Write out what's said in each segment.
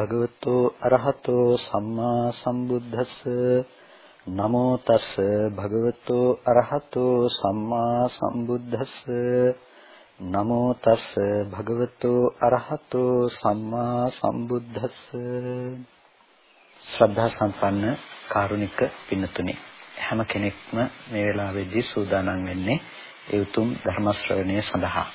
තස් භගවතෝ අරහතෝ සම්මා සම්බුද්දස්ස නමෝ තස් භගවතෝ අරහතෝ සම්මා සම්බුද්දස්ස නමෝ තස් භගවතෝ අරහතෝ සම්මා සම්බුද්දස්ස ශ්‍රද්ධා සම්පන්න කාරුණික පින්තුනි හැම කෙනෙක්ම මේ වෙලාවේදී සූදානම් වෙන්නේ ඒ උතුම් ධර්ම ශ්‍රවණය සඳහා.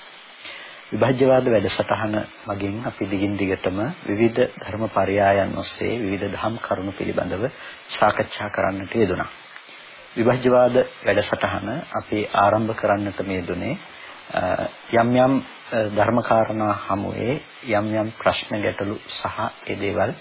විභජ්‍යවාද වැඩසටහන මගින් අපි දිගින් දිගටම විවිධ ධර්ම පරයයන් ඔස්සේ විවිධ ධම් කරුණු පිළිබඳව සාකච්ඡා කරන්නට යෙදුණා. විභජ්‍යවාද වැඩසටහන අපි ආරම්භ කරන්නට මේ දුනේ යම් යම් ධර්ම කාරණා හමුවේ යම් යම් ප්‍රශ්න ගැටලු සහ ඒ දේවල්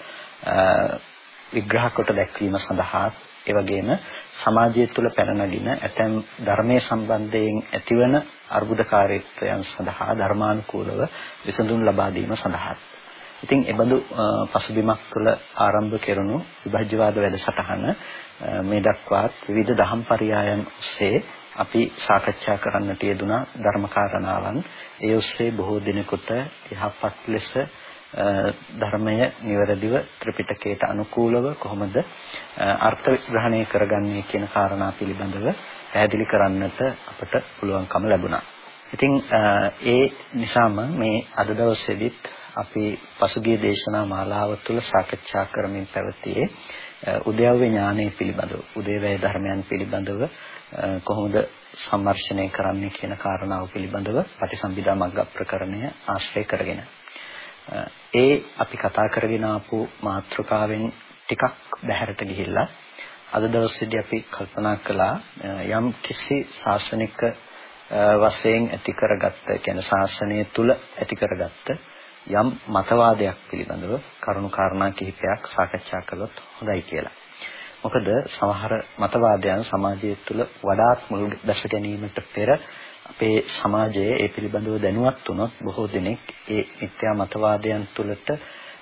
විග්‍රහ කොට දැක්වීම සඳහා ඒ වගේම සමාජය තුළ පැන නගින ඇතැම් ධර්මයේ සම්බන්ධයෙන් ඇතිවන අර්බුදකාරීත්වයන් සඳහා ධර්මානුකූලව විසඳුම් ලබා දීම සඳහා. ඉතින් එබඳු පසුබිමක් තුළ ආරම්භ කෙරුණු විභජ්‍යවාද වැඩසටහන මේ දක්වාත් විවිධ දහම් පරයයන් ඔස්සේ අපි සාකච්ඡා කරන්නට යෙදුනා ධර්මකාරණාවන් ඒ ඔස්සේ බොහෝ දිනකට යහපත් ලෙස ධර්මය නිවැරදිව ත්‍රිපිටකයට අනුකූලව කොහොමද අර්ථ ග්‍රහණය කරගන්නේ කියන කාරණා පිළිබඳව පැහැදිලි කරන්නට අපට පුළුවන්කම ලැබුණා. ඉතින් ඒ නිසාම මේ අද දවසේදීත් අපි පසුගිය දේශනා මාලාව තුළ සාකච්ඡා කරමින් පැවතියේ උද්‍යව්‍ය ඥානය පිළිබඳව, උදේවැය ධර්මයන් පිළිබඳව කොහොමද සම්මර්ෂණය කරන්නේ කියන කාරණාව පිළිබඳව පටිසම්භිදා මග්ග ප්‍රකරණය ආශ්‍රය කරගෙන. ඒ අපි කතා කරගෙන ආපු මාතෘකාවෙන් ටිකක් බැහැරට ගිහිල්ලා අද දවසේදී අපි කල්පනා කළා යම් කිසි ශාසනික වශයෙන් ඇති කරගත්ත කියන්නේ ශාසනය තුල ඇති කරගත්ත යම් මතවාදයක් පිළිබඳව කරුණු කාරණා කිහිපයක් සාකච්ඡා කළොත් හොඳයි කියලා. මොකද සමහර මතවාදයන් සමාජය තුළ වඩාත් මුල් දැස ගැනීමට පෙර අපේ සමාජයේ ඒ පිළිබඳව දැනුවත් වුණොත් බොහෝ දෙනෙක් ඒ මිත්‍යා මතවාදයන් තුළට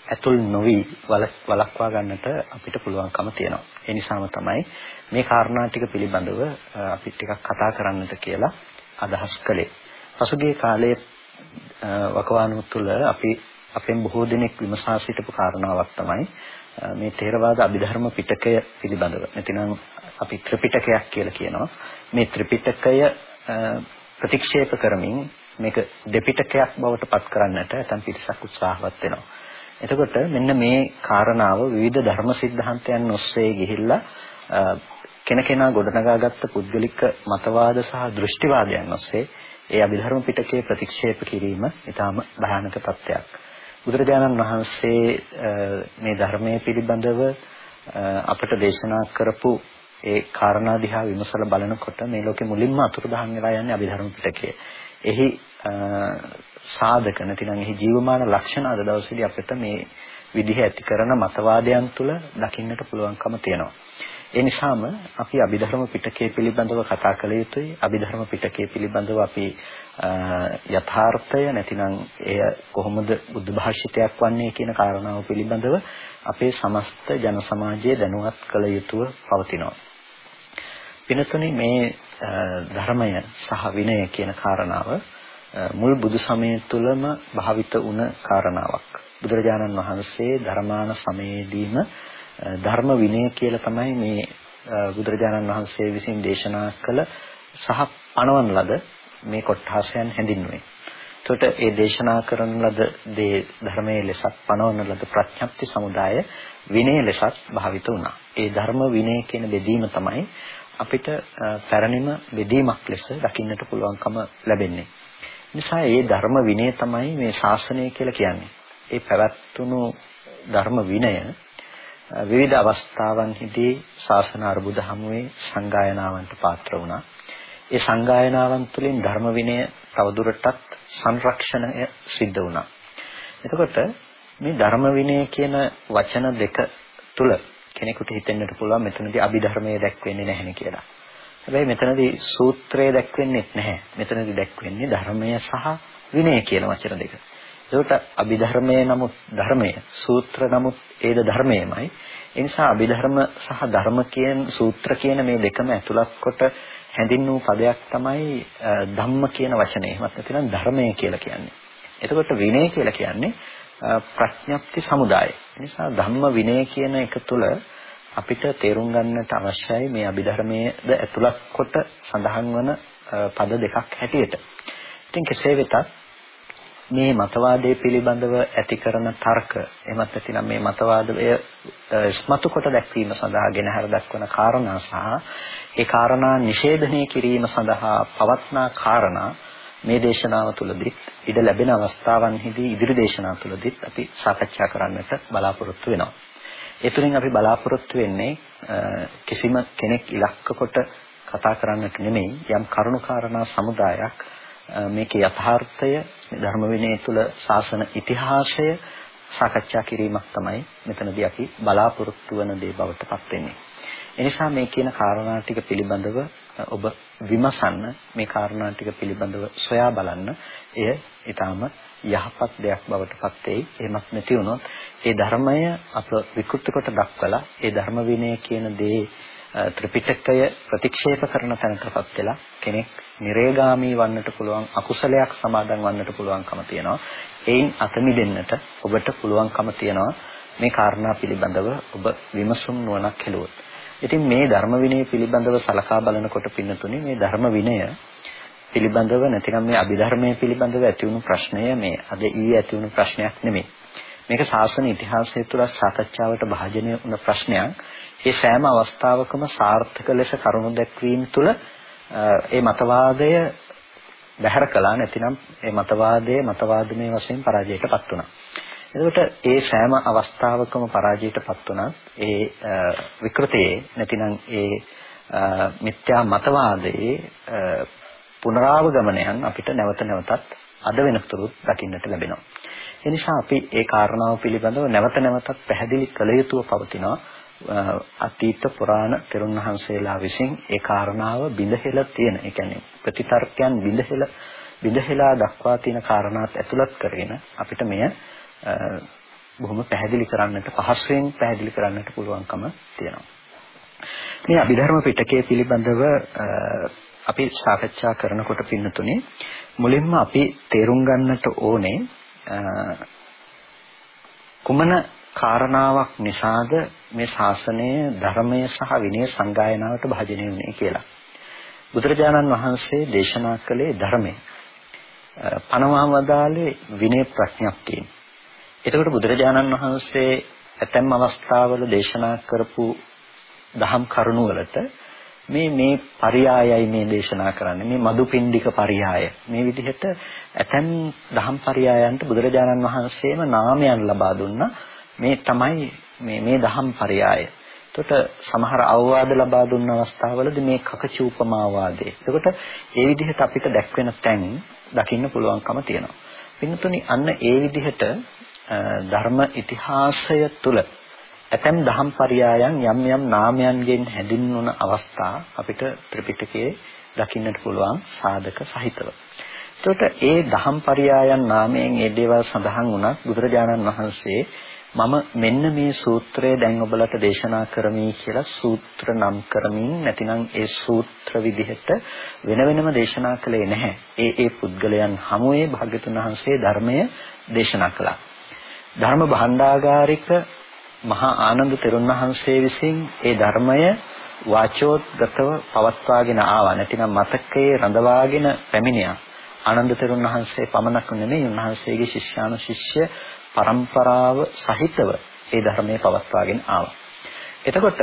ඇතුල් නොවි වළක්වා ගන්නට අපිට පුළුවන්කම තියෙනවා. ඒ නිසාම තමයි මේ කාරණා ටික පිළිබඳව අපි ටිකක් කතා කරන්නට කියලා අදහස් කළේ. පසුගිය කාලයේ වකවානුව තුළ අපි අපෙන් බොහෝ දෙනෙක් විමසා සිටපු කාරණාවක් තමයි මේ තේරවාද අභිධර්ම පිටකය පිළිබඳව. නැතිනම් අපි ත්‍රිපිටකයක් කියලා කියනවා. මේ ත්‍රිපිටකය ප්‍රතික්ෂේප කරමින් මේක දෙපිටකයක් බවට පත් කරන්නට නැතම් පිරිසක් උත්සාහවත් වෙනවා. එතකොට මෙන්න මේ කාරණාව විවිධ ධර්ම સિદ્ધාන්තයන් ඔස්සේ ගිහිල්ලා කෙනකෙනා ගොඩනගාගත්ත පුද්ගලික මතවාද සහ දෘෂ්ටිවාදයන් ඔස්සේ ඒ අභිධර්ම පිටකයේ ප්‍රතික්ෂේප කිරීම ඊටාම භයානක තත්ත්වයක්. බුදුරජාණන් වහන්සේ මේ ධර්මයේ පිළිබඳව අපට දේශනා කරපු ඒ කාරණා දිහා විමසලා බලනකොට මේ ලෝකෙ මුලින්ම අතුරුදහන් වෙලා යන්නේ අභිධර්ම පිටකය. එහි සාධක නැතිනම් එහි ජීවමාන ලක්ෂණ අද දවසේදී අපිට මේ විදිහ ඇති කරන මතවාදයන් තුළ දකින්නට පුළුවන්කම තියෙනවා. ඒ නිසාම අපි අභිධර්ම පිටකය පිළිබඳව කතා කළ යුතුයි. අභිධර්ම පිටකය පිළිබඳව අපි යථාර්ථය නැතිනම් එය කොහොමද බුද්ධ භාෂිතයක් වන්නේ කියන කාරණාව පිළිබඳව අපේ සමස්ත ජන සමාජයේ දැනුවත් කළ යුතුව පවතිනවා. පිනතුනි මේ ධර්මය සහ විනය කියන කාරණාව මුල් බුදු සමය තුළම භාවිත වුණ කාරණාවක්. බුදුරජාණන් වහන්සේ ධර්මාන සමයේදීම ධර්ම විනය කියලා තමයි මේ බුදුරජාණන් වහන්සේ විසින් දේශනා කළ සහ පණවන ලද මේ කොට්ඨාසයන් හැඳින්වුවේ. එතකොට ඒ දේශනා කරන ලද දේ ධර්මයේ ලෙසත් පණවන ලද ප්‍රඥප්ති සමුදාය විනය ලෙසත් භාවිත වුණා. ඒ ධර්ම විනය කියන බෙදීම තමයි අපිට පැරණිම බෙදීමක් ලෙස දකින්නට පුළුවන්කම ලැබෙන්නේ. නිසා මේ ධර්ම විනය තමයි මේ ශාසනය කියලා කියන්නේ. ඒ පැවැත්තුණු ධර්ම විනය විවිධ අවස්ථාවන්හිදී ශාසන අරුබුද හමුවේ සංගායනාවන්ට පාත්‍ර වුණා. ඒ සංගායනාවන් තුළින් ධර්ම විනය තවදුරටත් සංරක්ෂණය සිද්ධ වුණා. එතකොට මේ ධර්ම විනය කියන වචන දෙක තුල කෙනෙකුට හිතෙන්නට පුළුවන් මෙතනදී අභිධර්මයේ දැක්වෙන්නේ නැහැ කියලා. හැබැයි මෙතනදී සූත්‍රය දැක්වෙන්නේ නැහැ. මෙතනදී දැක්වෙන්නේ ධර්මය සහ විනය කියන වචන දෙක. ඒකට අභිධර්මයේ නමුත් ධර්මය, සූත්‍ර නමුත් ඒද ධර්මයමයි. ඒ නිසා අභිධර්ම සහ ධර්ම කියන සූත්‍ර කියන මේ දෙකම ඇතුළත් කොට හැඳින් වූ පදයක් තමයි ධම්ම කියන වචනේ. එහෙමත් නැත්නම් ධර්මය කියලා කියන්නේ. එතකොට විනය කියලා කියන්නේ ප්‍රඥප්ති සමුදාය. නිසා ධම්ම විනය කියන එක තුළ අපිට තේරුම් ගන්නට අවශ්‍යයි මේ අභිධර්මයේද ඇතුළත් කොට සඳහන් වන පද දෙකක් හැටියට. ඉතින් කෙසේ වෙතත් මේ මතවාදයේ පිළිබඳව ඇති කරන තර්ක එමත් නැතිනම් මේ මතවාදය ස්මතු කොට දැක්වීම සඳහා ගෙනහැර දක්වන කාරණා සහ ඒ කාරණා නිෂේධනය කිරීම සඳහා පවත්නා කාරණා මේ දේශනාව තුළදීත් ඉඩ ලැබෙන අවස්ථාවන්හිදී ඉදිරි දේශනා තුළදීත් අපි සාකච්ඡා කරන්නට බලාපොරොත්තු වෙනවා. ඒ තුලින් අපි බලාපොරොත්තු වෙන්නේ කිසිම කෙනෙක් ඉලක්ක කොට කතා කරන්නට නෙමෙයි යම් කරුණු කාරණා සමුදායක් මේකේ යථාර්ථය ධර්ම විනය තුල ශාසන ඉතිහාසය සාකච්ඡා කිරීමක් තමයි මෙතනදී අපි බලාපොරොත්තු වන දේ බවට පත් වෙන්නේ. එනිසා මේ කියන කාරණා ටික පිළිබඳව ඔබ විමසන්න මේ කාරණා ටික පිළිබඳව සොයා බලන්න එය ඊටාම යහපත් දෙයක් බවට පත් වෙයි. එහෙමත් නැති වුණොත් ඒ ධර්මය අප විකෘති කොට දක්වලා ඒ ධර්ම විනය කියන දේ ත්‍රිපිටකය ප්‍රතික්ෂේප කරන තැනකටපත් වෙලා කෙනෙක් නිරේගාමී වන්නට පුළුවන් අකුසලයක් සමාදන් වන්නට පුළුවන්කම තියෙනවා. එයින් අත මිදෙන්නට ඔබට පුළුවන්කම තියෙනවා මේ කාරණා පිළිබඳව ඔබ විමසුම් නුවණක් කෙළුවොත්. ඉතින් මේ ධර්ම විනය පිළිබඳව සලකා බලනකොට පින්නතුනේ මේ ධර්ම විනය පිළිබඳව නැතිනම් මේ අභිධර්මයේ පිළිබඳව ඇති වුණු ප්‍රශ්නය මේ අද ඊයේ ඇති වුණු ප්‍රශ්නයක් නෙමෙයි. මේක ශාසන ඉතිහාසය තුළ සාකච්ඡාවට භාජනය වුණ ප්‍රශ්නයක්. ඒ සෑම අවස්ථාවකම සාර්ථක ලෙස කරුණු දැක්වීම තුළ ඒ මතවාදය බැහැර කළා නැතිනම් ඒ මතවාදයේ මතවාදමය වශයෙන් පරාජයටපත් වුණා. එතකොට ඒ සෑම අවස්ථාවකම පරාජයටපත් වුණත් ඒ විකෘතයේ නැතිනම් ඒ මිත්‍යා මතවාදයේ පුනරාවගමනයන් අපිට නැවත නැවතත් අද වෙනතුරුත් දකින්නට ලැබෙනවා. ඒ නිසා අපි ඒ කාරණාව පිළිබඳව නැවත නැවතත් පැහැදිලි කළ යුතුව පවතිනවා. අතීත පුරාණ තෙරුන් වහන්සේලා විසින් ඒ කාරණාව බිඳහෙලා තියෙන. ඒ කියන්නේ ප්‍රතිතර්කයන් බිඳහෙලා බිඳහෙලා දක්වා තියෙන කාරණාත් ඇතුළත් කරගෙන අපිට මෙය බොහොම පැහැදිලි කරන්නට පහසුවෙන් පැහැදිලි කරන්නට පුළුවන්කම තියෙනවා. මේ අභිධර්ම පිටකයේ පිළිබඳව අපි සාකච්ඡා කරනකොට පින්නතුනේ මුලින්ම අපි තේරුම් ගන්නට ඕනේ කුමන කාරණාවක් නිසාද මේ ශාසනය ධර්මය සහ විනය සංගායනාවට භාජනය වුනේ කියලා. බුදුරජාණන් වහන්සේ දේශනා කළේ ධර්මය. පණවම වදාලේ විනය ප්‍රඥප්තිය. එතකොට බුදුරජාණන් වහන්සේ ඇතැම් අවස්ථාවල දේශනා කරපු දහම් කරුණු වලට මේ මේ පරියායයි මේ දේශනා කරන්නේ මේ මදුපිණ්ඩික පරියාය මේ විදිහට ඇතැම් දහම් පරියායන්ට බුදුරජාණන් වහන්සේම නාමයන් ලබා දුන්නා මේ තමයි මේ මේ දහම් පරයය. එතකොට සමහර අවවාද ලබා දුන්න අවස්ථාවලදී මේ කකචූපමාවාදේ. එතකොට ඒ විදිහට අපිට දැක්වෙන තැන් දකින්න පුළුවන්කම තියෙනවා. පින්තුනි අන්න ඒ විදිහට ධර්ම ඉතිහාසය තුළ ඇතැම් දහම් පරයයන් යම් යම් නාමයන්ගෙන් හැඳින්වන අවස්ථා අපිට ත්‍රිපිටකයේ දකින්නට පුළුවන් සාධක සහිතව. එතකොට ඒ දහම් පරයයන් නාමයෙන් ඒ දේවල් සඳහන් වුණත් බුදුරජාණන් වහන්සේ මම මෙන්න මේ සූත්‍රය දැන් ඔබලට දේශනා කරමි කියලා සූත්‍ර නම් කරමින් නැතිනම් ඒ සූත්‍ර විදිහට වෙන වෙනම දේශනා කළේ නැහැ. ඒ ඒ පුද්ගලයන් හමුවේ භාග්‍යතුන් වහන්සේ ධර්මය දේශනා කළා. ධර්ම භාණ්ඩාගාරික මහා ආනන්ද තෙරුන් වහන්සේ විසින් ඒ ධර්මය වාචෝත්ගතව පවත්වාගෙන ආවා. නැතිනම් මතකයේ රඳවාගෙන පැමිණියා. ආනන්ද තෙරුන් වහන්සේ පමණක් නෙමෙයි උන්වහන්සේගේ ශිෂ්‍යානුශිෂ්‍ය પરම්පරාව සහිතව ඒ ධර්මයේ පවත්වාගෙන ආවා. එතකොට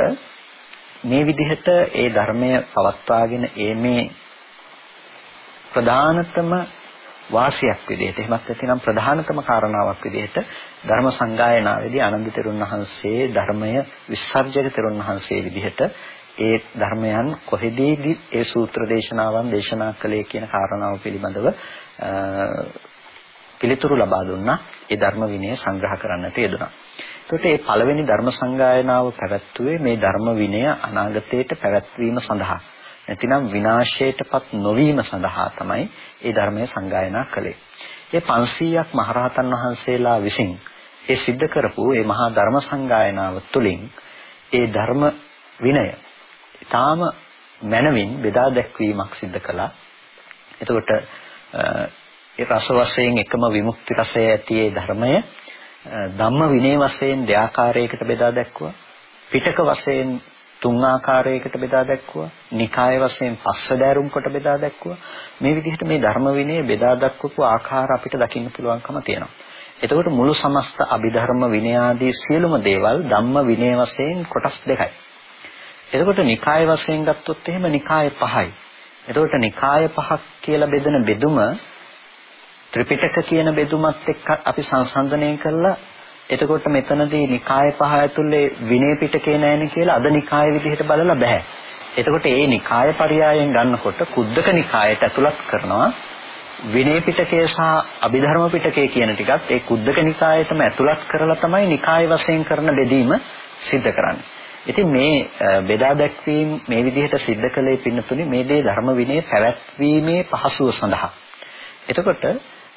මේ විදිහට ඒ ධර්මය පවත්වාගෙන ඒමේ ප්‍රධානතම වාසියක් විදිහට එහෙමත් නැතිනම් ප්‍රධානතම කාරණාවක් විදිහට ධර්ම සංගායනාවේදී ආනන්ද තෙරුන් වහන්සේ ධර්මය විසර්ජක තෙරුන් වහන්සේ විදිහට ඒ ධර්මයන් කොහෙදීදී ඒ සූත්‍ර දේශනාවන් දේශනා කළේ කියන කාරණාව පිළිබඳව පිළිතුරු ලබා දුන්නා. ඒ ධර්ම විනය සංග්‍රහ කරන්නට යෙදුණා. එතකොට මේ පළවෙනි ධර්ම සංගායනාව පැවැත්වුවේ මේ ධර්ම විනය අනාගතයට පැවැත්වීම සඳහා. නැතිනම් විනාශයටපත් නොවීම සඳහා තමයි මේ ධර්මය සංගායනා කළේ. ඒ 500ක් මහරහතන් වහන්සේලා විසින් ඒ සිද්ධ කරපු මේ මහා ධර්ම සංගායනාව තුළින් ඒ ධර්ම විනය ඊටාම මනවින් බෙදා දැක්වීමක් සිද්ධ කළා. එතකොට ඒ රස වශයෙන් එකම විමුක්ති රසය ඇති ඒ ධර්මය ධම්ම විනය වශයෙන් දෙආකාරයකට බෙදා දැක්වුවා. පිටක වශයෙන් තුන් ආකාරයකට බෙදා දැක්වුවා. නිකාය වශයෙන් පස්සදෑරුම් කොට බෙදා දැක්වුවා. මේ විදිහට මේ ධර්ම විනය බෙදා දක්වපු ආකාර අපිට දකින්න පුළුවන්කම තියෙනවා. එතකොට මුළු සමස්ත අභිධර්ම විනය ආදී සියලුම දේවල් ධම්ම විනය වශයෙන් කොටස් දෙකයි. එතකොට නිකාය වශයෙන් ගත්තොත් එහෙම නිකාය පහයි. එතකොට නිකාය පහක් කියලා බෙදෙන බෙදුම ත්‍රිපිටක කියන බෙදුමත් එක්ක අපි සංසන්දනය කළා එතකොට මෙතනදී නිකාය පහ ඇතුලේ විනය පිටකේ නැහෙන කියලා අද නිකාය විදිහට බලලා බෑ. එතකොට ඒ නිකාය පරයයන් ගන්නකොට කුද්දක නිකායට ඇතුළත් කරනවා විනය පිටකය සහ අභිධර්ම පිටකය කියන ටිකත් ඒ කුද්දක නිකායටම ඇතුළත් කරලා තමයි නිකාය වශයෙන් කරන බෙදීම සිද්ධ කරන්නේ. ඉතින් මේ බෙදා දැක්වීම මේ විදිහට සිද්ධ කළේ පින්නතුනි මේ දේ ධර්ම විනය පැවැත්වීමේ පහසුව සඳහා. එතකොට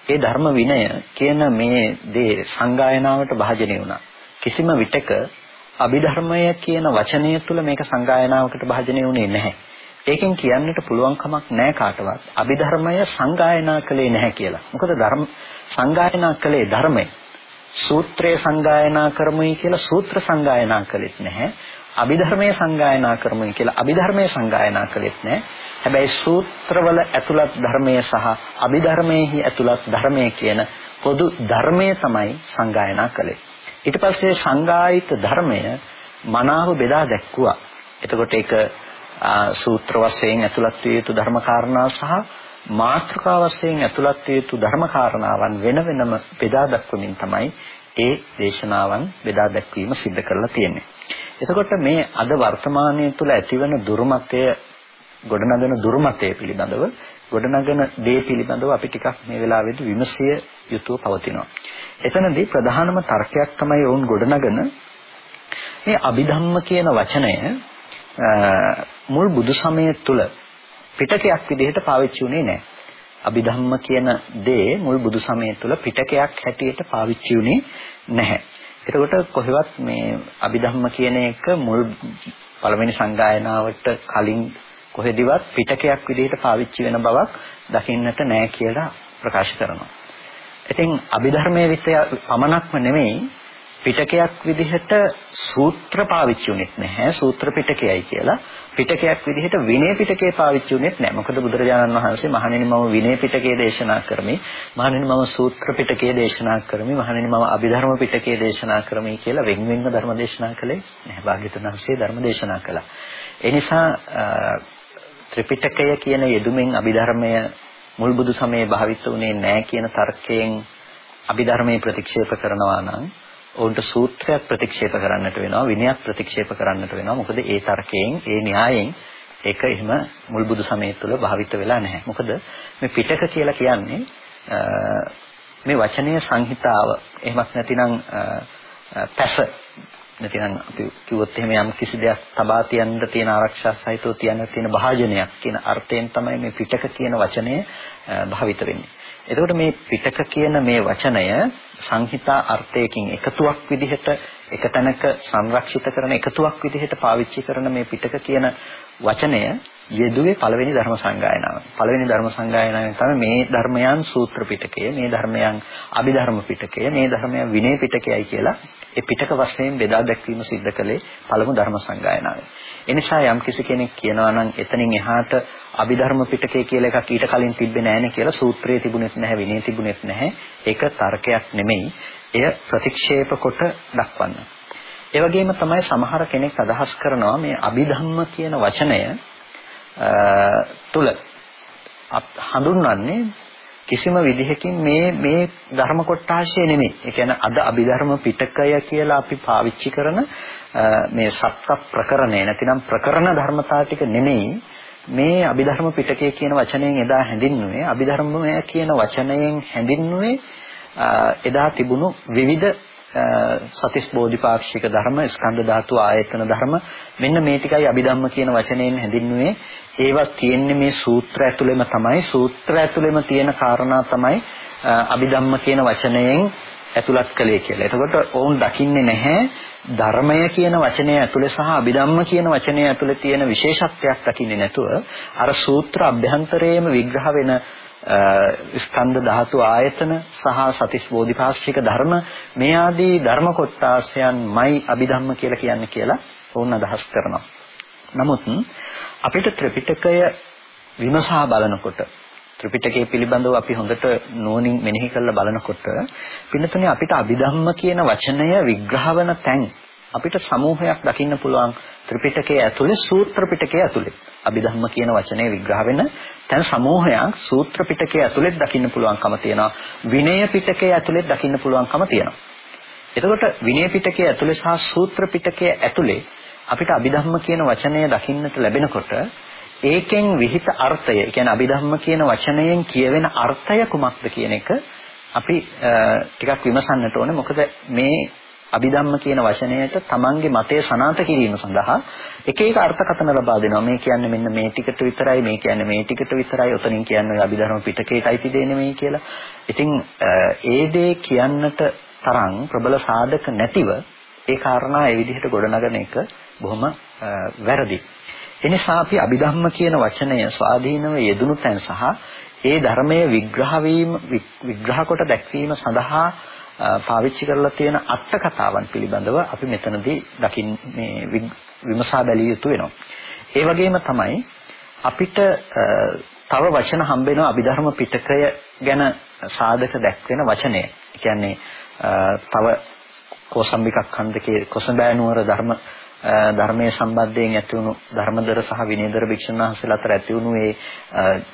ඒ ධර්ම විනය කියන මේ දේ සංගායනාවට භාජනය වුණා. කිසිම විටක අභිධර්මය කියන වචනය තුළ මේක සංගායනාවකට භාජනය වුණේ නැහැ. ඒකෙන් කියන්නට පුළුවන් කමක් නැහැ කාටවත්. අභිධර්මය සංගායනා කළේ නැහැ කියලා. මොකද ධර්ම සංගායනා කළේ ධර්මය. සූත්‍රය සංගායනා කරමුයි කියලා සූත්‍ර සංගායනා කළෙත් නැහැ. අභිධර්මයේ සංගායනා කරමුයි කියලා අභිධර්මයේ සංගායනා කළෙත් නැහැ. හැබැයි සූත්‍රවල ඇතුළත් ධර්මය සහ අභිධර්මයේහි ඇතුළත් ධර්මය කියන පොදු ධර්මය තමයි සංගායනා කළේ. ඊට පස්සේ සංගායිත ධර්මය මනාව බෙදා දැක්වුවා. එතකොට ඒක සූත්‍ර වශයෙන් ඇතුළත් විය යුතු ධර්ම කාරණා සහ මාත්‍රකා වශයෙන් ඇතුළත් විය යුතු ධර්ම කාරණාවන් වෙන වෙනම බෙදා දක්වමින් තමයි ඒ දේශනාවන් බෙදා දැක්වීම සිද්ධ කරලා තියෙන්නේ. එතකොට මේ අද වර්තමානයේ තුල ඇතිවන දුර්මතය ගොඩනගන දුර්මතය පිළිබඳව ගොඩනගන දේ පිළිබඳව අපි ටිකක් මේ වෙලාවේදී විමසිය යුතුව පවතිනවා. එතනදී ප්‍රධානම තර්කයක් තමයි වුන් ගොඩනගන මේ අභිධම්ම කියන වචනය මුල් බුදු සමය තුල පිටකයක් විදිහට පාවිච්චි වුණේ නැහැ. අභිධම්ම කියන දේ මුල් බුදු සමය තුල පිටකයක් හැටියට පාවිච්චි වුණේ නැහැ. එතකොට කොහෙවත් මේ අභිධම්ම කියන එක මුල් පළවෙනි සංගායනාවට කලින් කොහෙදිවත් පිටකයක් විදිහට පාවිච්චි වෙන බවක් දකින්නට නෑ කියලා ප්‍රකාශ කරනවා. ඉතින් අභිධර්මයේ විතය පමණක්ම නෙමෙයි පිටකයක් විදිහට සූත්‍ර පාවිච්චි වුනේත් නැහැ සූත්‍ර පිටකයයි කියලා. පිටකයක් විදිහට විනය පිටකේ පාවිච්චි වුනේත් නැහැ. මොකද බුදුරජාණන් වහන්සේ මහණෙනි මම විනය පිටකේ දේශනා කරමි මහණෙනි මම සූත්‍ර පිටකේ දේශනා කරමි මහණෙනි මම අභිධර්ම පිටකේ දේශනා කරමි කියලා වෙන් වෙන්ව ධර්ම දේශනා කළේ නැහැ. භාග්‍යතුන් වහන්සේ ධර්ම දේශනා කළා. ඒ නිසා ත්‍රිපිටකය කියන යෙදුමෙන් අභිධර්මය මුල් බුදු සමයේ භාවිත වුණේ නැහැ කියන තර්කයෙන් අභිධර්මයේ ප්‍රතික්ෂේප කරනවා නම් ඔවුන්ට සූත්‍රයක් ප්‍රතික්ෂේප කරන්නට වෙනවා විනයක් ප්‍රතික්ෂේප කරන්නට වෙනවා. මොකද ඒ තර්කයෙන් ඒ න්‍යායෙන් ඒක එහෙම මුල් බුදු සමයේ තුල භාවිත වෙලා නැහැ. මොකද මේ පිටක කියලා කියන්නේ මේ වචනීය සංහිතාව. එහෙමත් නැතිනම් පැස නැතිනම් අපි කිව්වොත් එහෙම යම් කිසි දෙයක් තබා තියන්න තියෙන ආරක්ෂා සහිතව තියන්න තියෙන භාජනයක් කියන අර්ථයෙන් තමයි මේ පිටක කියන වචනය භාවිත වෙන්නේ. එතකොට මේ පිටක කියන මේ වචනය සංහිතා අර්ථයකින් එකතුවක් විදිහට එක තැනක සංරක්ෂිත කරන එකතුවක් විදිහට පාවිච්චි කරන මේ පිටක කියන වචනය යෙදුවේ පළවෙනි ධර්ම සංගායනාව. පළවෙනි ධර්ම සංගායනාවෙන් තමයි මේ ධර්මයන් සූත්‍ර පිටකය, මේ ධර්මයන් අභිධර්ම පිටකය, මේ ධර්මයන් විනය පිටකයයි කියලා ඒ පිටක වශයෙන් බෙදා දැක්වීම සිද්ධ කළේ පළමු ධර්ම සංගායනාවේ. එනිසා යම් කිසි කෙනෙක් කියනවා නම් එතනින් එහාට අභිධර්ම පිටකය කියලා එකක් ඊට කලින් තිබ්බේ නැහැ කියලා සූත්‍රයේ තිබුණෙත් නැහැ විනය තිබුණෙත් නැහැ. ඒක තර්කයක් නෙමෙයි. එය ප්‍රතික්ෂේප කොට දක්වන්න. ඒ වගේම තමයි සමහර කෙනෙක් අදහස් කරනවා මේ අභිධම්ම කියන වචනය තුල හඳුන්වන්නේ කිසිම විදිහකින් මේ මේ ධර්ම කොටාශය නෙමෙයි. ඒ කියන්නේ අද අභිධර්ම පිටකය කියලා අපි පාවිච්චි කරන මේ සත්‍ය ප්‍රකරණය නැතිනම් ප්‍රකරණ ධර්මතා ටික නෙමෙයි. මේ අභිධර්ම පිටකය කියන වචනයෙන් එදා හැඳින්නුවේ අභිධර්මය කියන වචනයෙන් හැඳින්නුවේ එදා තිබුණු විවිධ සතිස් බෝධිපාක්ෂික ධර්ම ස්කන්ධ ධාතු ආයතන ධර්ම. මෙන්න මේ ටිකයි අභිධම්ම කියන වචනයෙන් හැඳින්නුවේ ඒවා තියෙන්නේ මේ සූත්‍ර ඇතුළෙම තමයි. සූත්‍ර ඇතුළෙම තියෙන කාරණා තමයි අභිධම්ම කියන වචනයෙන් ඇතුළත් කළේ කියලා. එතකොට ඕන් දකින්නේ නැහැ. ධර්මය කියන වචනය ඇතුළේ සහ අභිධම්ම කියන වචනය ඇතුළේ තියෙන විශේෂත්වයක් දකින්නේ නැතුව අර සූත්‍ර අභ්‍යන්තරයේම විග්‍රහ වෙන ස්කන්ධ ධාතු ආයතන සහ සතිස් බෝධිපාක්ෂික ධර්ම මේ ආදී ධර්ම කොටාසයන්මයි අභිධම්ම කියලා කියන්නේ කියලා වුණ අදහස් කරනවා. නමුත් අපිට ත්‍රිපිටකය විමසා බලනකොට ත්‍රිපිටකය පිළිබඳව අපි හොඳට නුවණින් මෙනෙහි කරලා බලනකොට පින්නතුනේ අපිට අභිධම්ම කියන වචනය විග්‍රහ වන තැන් අපිට සමූහයක් දකින්න පුළුවන් ත්‍රිපිටකයේ ඇතුලේ සූත්‍ර පිටකයේ ඇතුලේ. අභිධම්ම කියන වචනේ විග්‍රහ වෙන තැන් සමූහයක් සූත්‍ර පිටකයේ ඇතුලේ දකින්න පුළුවන්කම තියෙනවා. විනය පිටකයේ ඇතුලේ දකින්න පුළුවන්කම තියෙනවා. එතකොට විනය පිටකයේ ඇතුලේ සහ සූත්‍ර පිටකයේ ඇතුලේ අපිට අභිධම්ම කියන වචනය දකින්නට ලැබෙනකොට ඒකෙන් විහිත අර්ථය කියන්නේ අභිධම්ම කියන වචනයෙන් කියවෙන අර්ථය කුමක්ද කියන එක අපි ටිකක් විමසන්නට ඕනේ. මොකද මේ අභිධම්ම කියන වචනයට තමන්ගේ මතය සනාත කිරීම සඳහා එක එක අර්ථකථන ලබා දෙනවා මේ කියන්නේ මෙන්න මේ ටිකට විතරයි මේ කියන්නේ මේ ටිකට විතරයි උතනින් කියන්නේ අභිධර්ම පිටකේට අයිති දෙන්නේ නෙමෙයි කියලා. ඉතින් ඒ දේ කියන්නට තරම් ප්‍රබල සාධක නැතිව ඒ කාරණා ඒ විදිහට ගොඩනගන එක බොහොම වැරදි. එනිසා අපි අභිධම්ම කියන වචනය ස්වාධීනව යෙදුණු තැන් සහ ඒ ධර්මයේ විග්‍රහ වීම විග්‍රහ කොට දැක්වීම සඳහා පාවිච්චි කරලා තියෙන අට කතාවන් පිළිබඳව අපි මෙතනදී දකින් මේ විමසා බැලිය යුතු වෙනවා. ඒ වගේම තමයි අපිට තව වචන හම්බ වෙනවා අභිධර්ම පිටකය ගැන සාධක දැක්වෙන වචනය. ඒ කියන්නේ තව කෝසම්බිකක් ඛණ්ඩකේ කොසඹෑ නුවර ධර්ම ධර්මයේ සම්බන්ධයෙන් ඇති වුණු ධර්මදර සහ විනයදර භික්ෂුන් වහන්සේලා අතර ඇති වුණු ඒ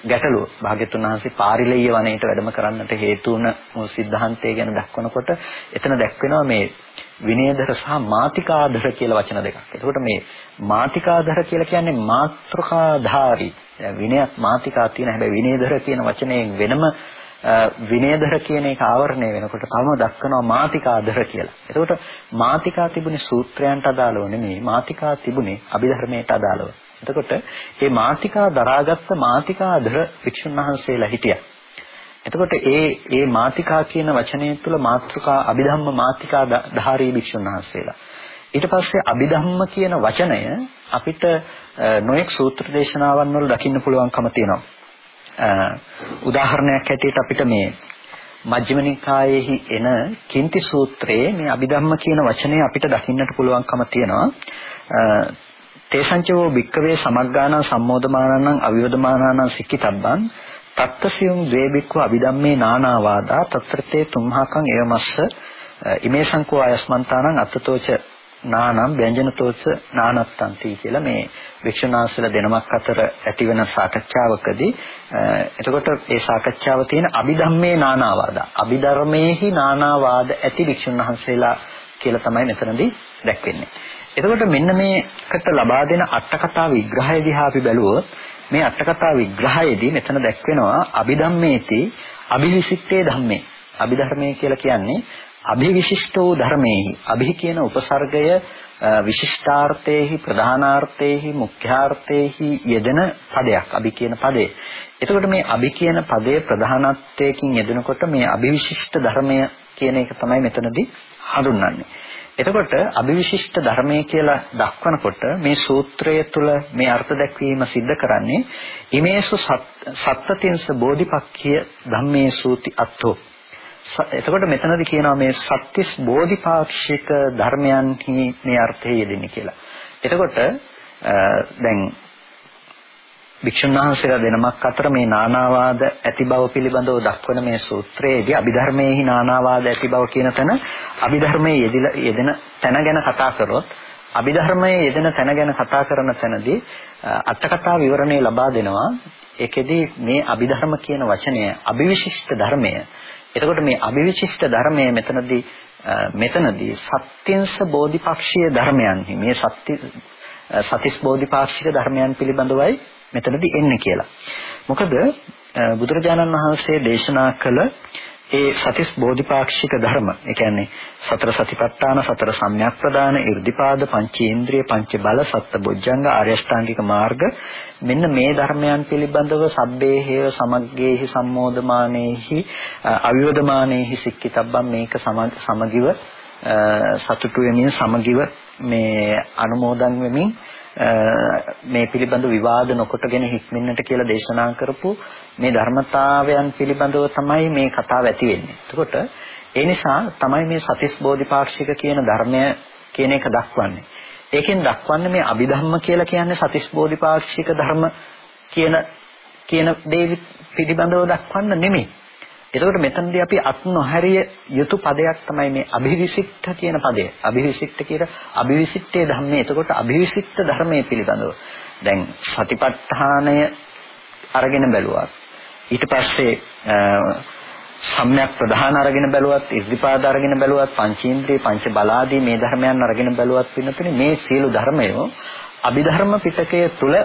ගැටලුව භාග්‍යතුන් වහන්සේ පාරිලෙය වනයේට වැඩම කරන්නට හේතු වුණ මුල් સિદ્ધාන්තය ගැන දක්වනකොට එතන දැක්වෙනවා මේ විනයදර සහ මාතිකාදර කියලා වචන දෙකක්. එතකොට මේ මාතිකාදර කියලා කියන්නේ මාත්‍රකාධාරී. විනයත් මාතිකා තියෙන හැබැයි විනයදර කියන වචනයෙන් වෙනම විනයදර කියන එක ආවරණය වෙනකොට තවම දක්වනවා මාතිකාදර කියලා. එතකොට මාතිකා තිබුණේ සූත්‍රයන්ට අදාළව නෙමෙයි මාතිකා තිබුණේ අභිධර්මයට අදාළව. එතකොට මේ මාතිකා දරාගත්ත මාතිකාදර වික්ෂුන් වහන්සේලා හිටියා. එතකොට ඒ ඒ මාතිකා කියන වචනය තුළ මාත්‍රිකා අභිධම්ම මාතිකා ධාරී වික්ෂුන් වහන්සේලා. ඊට පස්සේ අභිධම්ම කියන වචනය අපිට නොඑක් සූත්‍ර දේශනාවන් වල දකින්න පුළුවන්කම තියෙනවා. උදාහරණයක් ඇටියට අපිට මේ මජ්ක්‍ධිම නිකායේහි එන කින්ති සූත්‍රයේ මේ අභිධම්ම කියන වචනේ අපිට දකින්නට පුළුවන්කම තියෙනවා. තේසංචෝ භික්කවේ සමග්ගාණං සම්මෝධමානං අවිවදමානං සික්කිතබ්බං තත්තසියුම් ද්වේබික්ව අභිධම්මේ නානාවාදා තත්‍රතේ තුම්හකං එවමස්ස ඉමේ සංකෝ අයස්මන්තානං අත්තතෝච නානම් ව්‍යංජනතෝච නානත්තන්ති කියලා මේ වික්ෂුනාසල දෙනමක් අතර ඇතිවන සාකච්ඡාවකදී එතකොට ඒ සාකච්ඡාව තියෙන අභිධම්මේ නානාවාද අභිධර්මයේහි නානාවාද ඇති වික්ෂුන් වහන්සේලා කියලා තමයි මෙතනදී දැක්වෙන්නේ. එතකොට මෙන්න මේකට ලබා දෙන අටකතා විග්‍රහය දිහා අපි බැලුවොත් මේ අටකතා විග්‍රහයේදී මෙතන දැක්වෙනවා අභිධම්මේති අභිවිසිට්ඨේ ධම්මේ අභිධර්මයේ කියලා කියන්නේ අභිවිශිෂ්ටෝ ධර්මේහි අභි කියන උපසර්ගය විශිෂ්ටාර්ථේහි ප්‍රධානාර්ථේහි මුඛ්‍යාර්ථේහි යෙදෙන පදයක් අභි කියන පදේ. එතකොට මේ අභි කියන පදයේ ප්‍රධානත්වයෙන් යෙදෙනකොට මේ අභිවිශිෂ්ට ධර්මය කියන එක තමයි මෙතනදී හඳුන්වන්නේ. එතකොට අභිවිශිෂ්ට ධර්මය කියලා දක්වනකොට මේ සූත්‍රය තුළ මේ අර්ථ දැක්වීම සිද්ධ කරන්නේ ඉමේසු සත්තතින්ස බෝධිපක්ඛිය ධම්මේසුති අත්තෝ එතකොට මෙතනදී කියනවා මේ සත්‍තිස් බෝධිපාක්ෂික ධර්මයන්හි මේ අර්ථය යෙදෙන්නේ කියලා. එතකොට දැන් වික්ෂුන් වහන්සේලා දෙනමක් අතර මේ නානාවාද ඇති බව පිළිබඳව දක්වන මේ සූත්‍රයේදී අභිධර්මයේහි නානාවාද ඇති බව කියන තැන අභිධර්මයේ යෙදෙන තැන ගැන කතා කරොත් අභිධර්මයේ යෙදෙන තැන ගැන කතා කරන තැනදී අටකතා විවරණය ලබා දෙනවා ඒකෙදී මේ අභිධර්ම කියන වචනය අභිවිශිෂ්ට ධර්මය එතකොට මේ අභිවිශිෂ්ට ධර්මයේ මෙතනදී මෙතනදී සත්‍යංශ බෝධිපක්ෂීය ධර්මයන්හි මේ සත්‍ය සතිස් බෝධිපාක්ෂික ධර්මයන් පිළිබඳවයි මෙතනදී එන්නේ කියලා. මොකද බුදුරජාණන් වහන්සේ දේශනා කළ ඒ සතිස් බෝධිපාක්ෂික ධර්ම. ඒ කියන්නේ සතර සතිපට්ඨාන සතර සම්‍යක් ප්‍රදාන irdipaada පංචේන්ද්‍රිය පංච බල සත්ත බොජ්ජංග ආර්ය අෂ්ටාංගික මාර්ග. මෙන්න මේ ධර්මයන් පිළිබඳව සබ්බේ හේව සමග්ගේහි සම්මෝධමානේහි අවිවදමානේහි සික්කිතබ්බම් මේක සමගිව සතුටු වෙමින් සමගිව මේ අනුමෝදන් වෙමින් මේ පිළිබඳ විවාද නොකොටගෙන හික්මින්නට කියලා දේශනා කරපු මේ ධර්මතාවයන් පිළිබඳව තමයි මේ කතාව ඇති වෙන්නේ. එතකොට ඒ නිසා තමයි මේ සතිස් බෝධිපාක්ෂික කියන ධර්මය කියන එක දක්වන්නේ. ඒකෙන් දක්වන්නේ මේ අභිධම්ම කියලා කියන්නේ සතිස් බෝධිපාක්ෂික ධර්ම කියන කියන දේ පිළිබඳව දක්වන්න නෙමෙයි. එතකොට මෙතනදී අපි අත් නොහැරිය යුතු පදයක් තමයි මේ අභිවිසික්ත කියන පදය. අභිවිසික්ත කියන අභිවිසික්තේ ධම්මේ. එතකොට අභිවිසික්ත ධර්මයේ පිළිබඳව. දැන් සතිපට්ඨානය අරගෙන බැලුවා. ඊට පස්සේ සම්‍යක් ප්‍රධාන අරගෙන බැලුවත් ඉර්ධිපාද අරගෙන බැලුවත් පංචීන්ද්‍රිය පංච බලාදී මේ ධර්මයන් අරගෙන බැලුවත් පින්නතුනේ මේ සියලු ධර්මය අභිධර්ම පිටකයේ තුල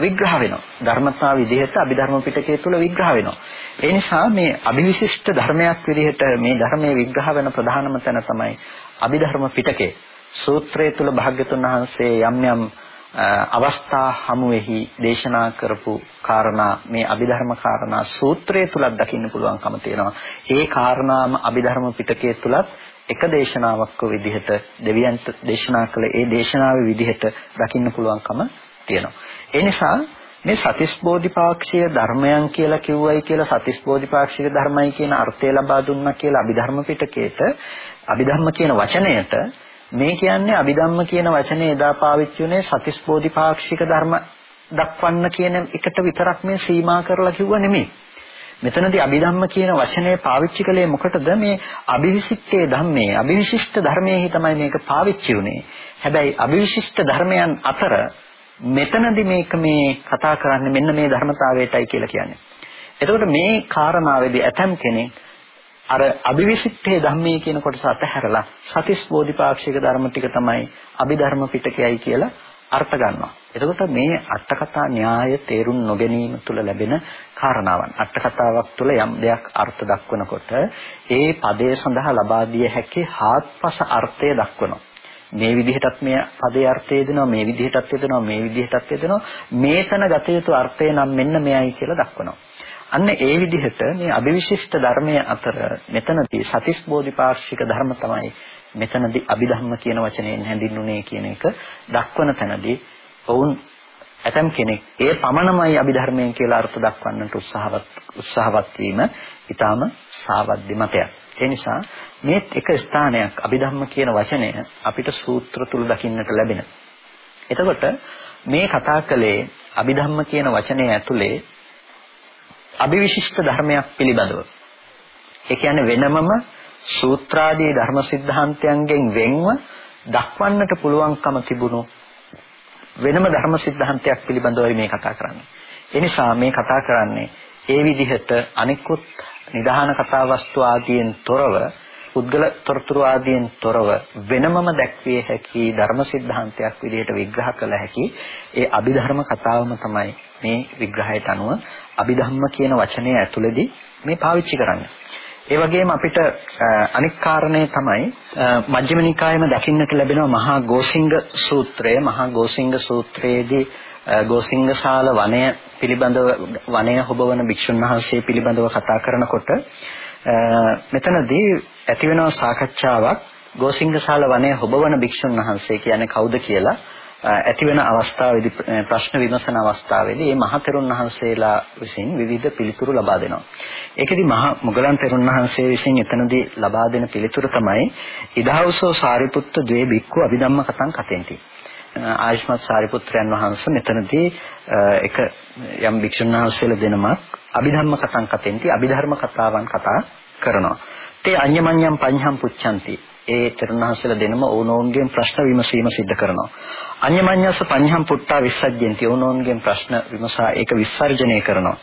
විග්‍රහ වෙනවා. ධර්මතා විදිහට අභිධර්ම පිටකයේ තුල විග්‍රහ වෙනවා. ඒ නිසා මේ අභිවිශිෂ්ට ධර්මයක් විදිහට මේ ධර්මයේ විග්‍රහ වෙන ප්‍රධානම තැන තමයි අභිධර්ම පිටකේ. සූත්‍රයේ තුල භාග්‍යතුන් වහන්සේ යම් යම් අවස්ථා හමුවේහි දේශනා කරපු කාරණා මේ අභිධර්ම කාරණා සූත්‍රයේ තුලත් දකින්න පුළුවන්කම තියෙනවා. ඒ කාරණාම අභිධර්ම පිටකයේ තුලත් එක දේශනාවක් විදිහට දෙවියන්ට දේශනා කළ ඒ දේශනාවේ විදිහට දකින්න පුළුවන්කම තියෙනවා. ඒ නිසා මේ සතිස් බෝධිපාක්ෂික ධර්මයන් කියලා කිව්වයි කියලා සතිස් බෝධිපාක්ෂික ධර්මයි කියන අර්ථය ලබා දුන්නා කියලා අභිධර්ම පිටකේට අභිධර්ම කියන වචනයට මේ කියන්නේ අභිධම්ම කියන වචනේ එදා පාවිච්චි වුණේ සතිස් බෝධිපාක්ෂික ධර්ම දක්වන්න කියන එකට විතරක් මේ සීමා කරලා කිව්වා නෙමෙයි. මෙතනදී අභිධම්ම කියන වචනය පාවිච්චි කළේ මොකටද මේ අභිවිසිට්ඨේ ධම්මේ අභිවිශිෂ්ට ධර්මයේ තමයි මේක පාවිච්චි වුනේ. හැබැයි අභිවිශිෂ්ට ධර්මයන් අතර මෙතනදි මේක මේ කතා කරන්නේ මෙන්න මේ ධර්මතාවයටයි කියලා කියන්නේ. එතකොට මේ කාරණාවේදී ඇතම් කෙනෙක් අර අභිවිසිට්ඨේ ධම්මේ කියන කොටස අතහැරලා සතිස් බෝධිපාක්ෂික ධර්ම ටික තමයි අභිධර්ම පිටකයයි කියලා අර්ථ ගන්නවා. එතකොට මේ අට කතා න්‍යාය තේරුම් නොගැනීම තුළ ලැබෙන කාරණාවන්. අට කතාවක් තුළ යම් දෙයක් අර්ථ දක්වනකොට ඒ පදයේ සඳහා ලබා දිය හැකි හාත්පස අර්ථය දක්වනවා. මේ විදිහටත් මේ පදේ අර්ථය දෙනවා මේ විදිහටත් යදෙනවා මේ විදිහටත් යදෙනවා මේතන ගත යුතු අර්ථය නම් මෙන්න මෙයයි කියලා දක්වනවා. අන්න ඒ විදිහට මේ අභිවිශිෂ්ට ධර්මයේ අතර මෙතනදී සතිස් බෝධිපාක්ෂික ධර්ම තමයි මෙතනදී අභිධම්ම කියන වචනයෙන් හැඳින්වුනේ කියන එක දක්වන තැනදී ඔවුන් ඇතම් කෙනෙක් ඒ පමණමයි අභිධර්මයෙන් කියලා අර්ථ දක්වන්නට උත්සාහවත් උත්සාහවත් වීම ඊටාම සාවද්දි මතයක්. ඒ නිසා මේත් එක ස්ථානයක් අභිධම්ම කියන වචනය අපිට සූත්‍ර තුල දකින්නට ලැබෙන. එතකොට මේ කතා කළේ අභිධම්ම කියන වචනය ඇතුලේ අභිවිශිෂ්ට ධර්මයක් පිළිබඳව. ඒ කියන්නේ වෙනමම සූත්‍රාදී ධර්ම સિદ્ધාන්තයන්ගෙන් වෙන්ව දක්වන්නට පුළුවන්කම තිබුණු වෙනම ධර්ම સિદ્ધාන්තයක් පිළිබඳවයි මේ කතා කරන්නේ. එනිසා මේ කතා කරන්නේ ඒ විදිහට අනිකුත් නිදාන කතා වස්තු ආදීන් තොරව පුද්ගල තොරතුරු ආදීන් තොරව වෙනමම දැක්විය හැකි ධර්ම સિદ્ધාන්තයක් විදිහට විග්‍රහ කළ හැකි ඒ අභිධර්ම කතාවම තමයි මේ විග්‍රහයට අනුව අභිධම්ම කියන වචනය ඇතුළේදී මේ පාවිච්චි කරන්නේ. ඒ වගේම අපිට අනික් කාරණේ තමයි මජ්ක්‍ධිම නිකායෙම දකින්නට ලැබෙන මහා ගෝසිංග සූත්‍රය මහා ගෝසිංග සූත්‍රයේදී ගෝසිංගශාල වනය පිළිබඳව වනය හොබවන භික්ෂුන් වහන්සේ පිළිබඳව කතා කරනකොට මෙතනදී ඇති වෙනවා සාකච්ඡාවක් ගෝසිංගශාල වනය හොබවන භික්ෂුන් වහන්සේ කියන්නේ කවුද කියලා ඇති වෙන අවස්ථාවේදී ප්‍රශ්න විමසන අවස්ථාවේදී මේ මහතෙරුන් වහන්සේලා විසින් විවිධ පිළිතුරු ලබා දෙනවා. ඒකෙදි මහ මුගලන් තෙරුන් වහන්සේ විසින් එතනදී ලබා දෙන පිළිතුර තමයි ඉදහවසෝ සාරිපුත්ත ද්වේ බික්කු අභිධම්ම කතං කතෙන්ති. ආයුෂ්මත් සාරිපුත්‍රයන් වහන්සේ මෙතනදී එක යම් භික්ෂුන් වහන්සේලා දෙනමක් අභිධර්ම කතං කතෙන්ති අභිධර්ම කතාවන් කතා කරනවා. තේ අඤ්ඤමඤ්ඤම් පඤ්ඤම් පුච්ඡanti. ඒ තරුණහන්සලා දෙනම ඕනෝන්ගෙන් ප්‍රශ්න විමසීම සිද්ධ කරනවා. අඤ්ඤමඤ්ඤස්ස පඤ්ඤම් පුට්ටා විසජ්ජන්ති ඕනෝන්ගෙන් ප්‍රශ්න විමසා ඒක විසර්ජනය කරනවා.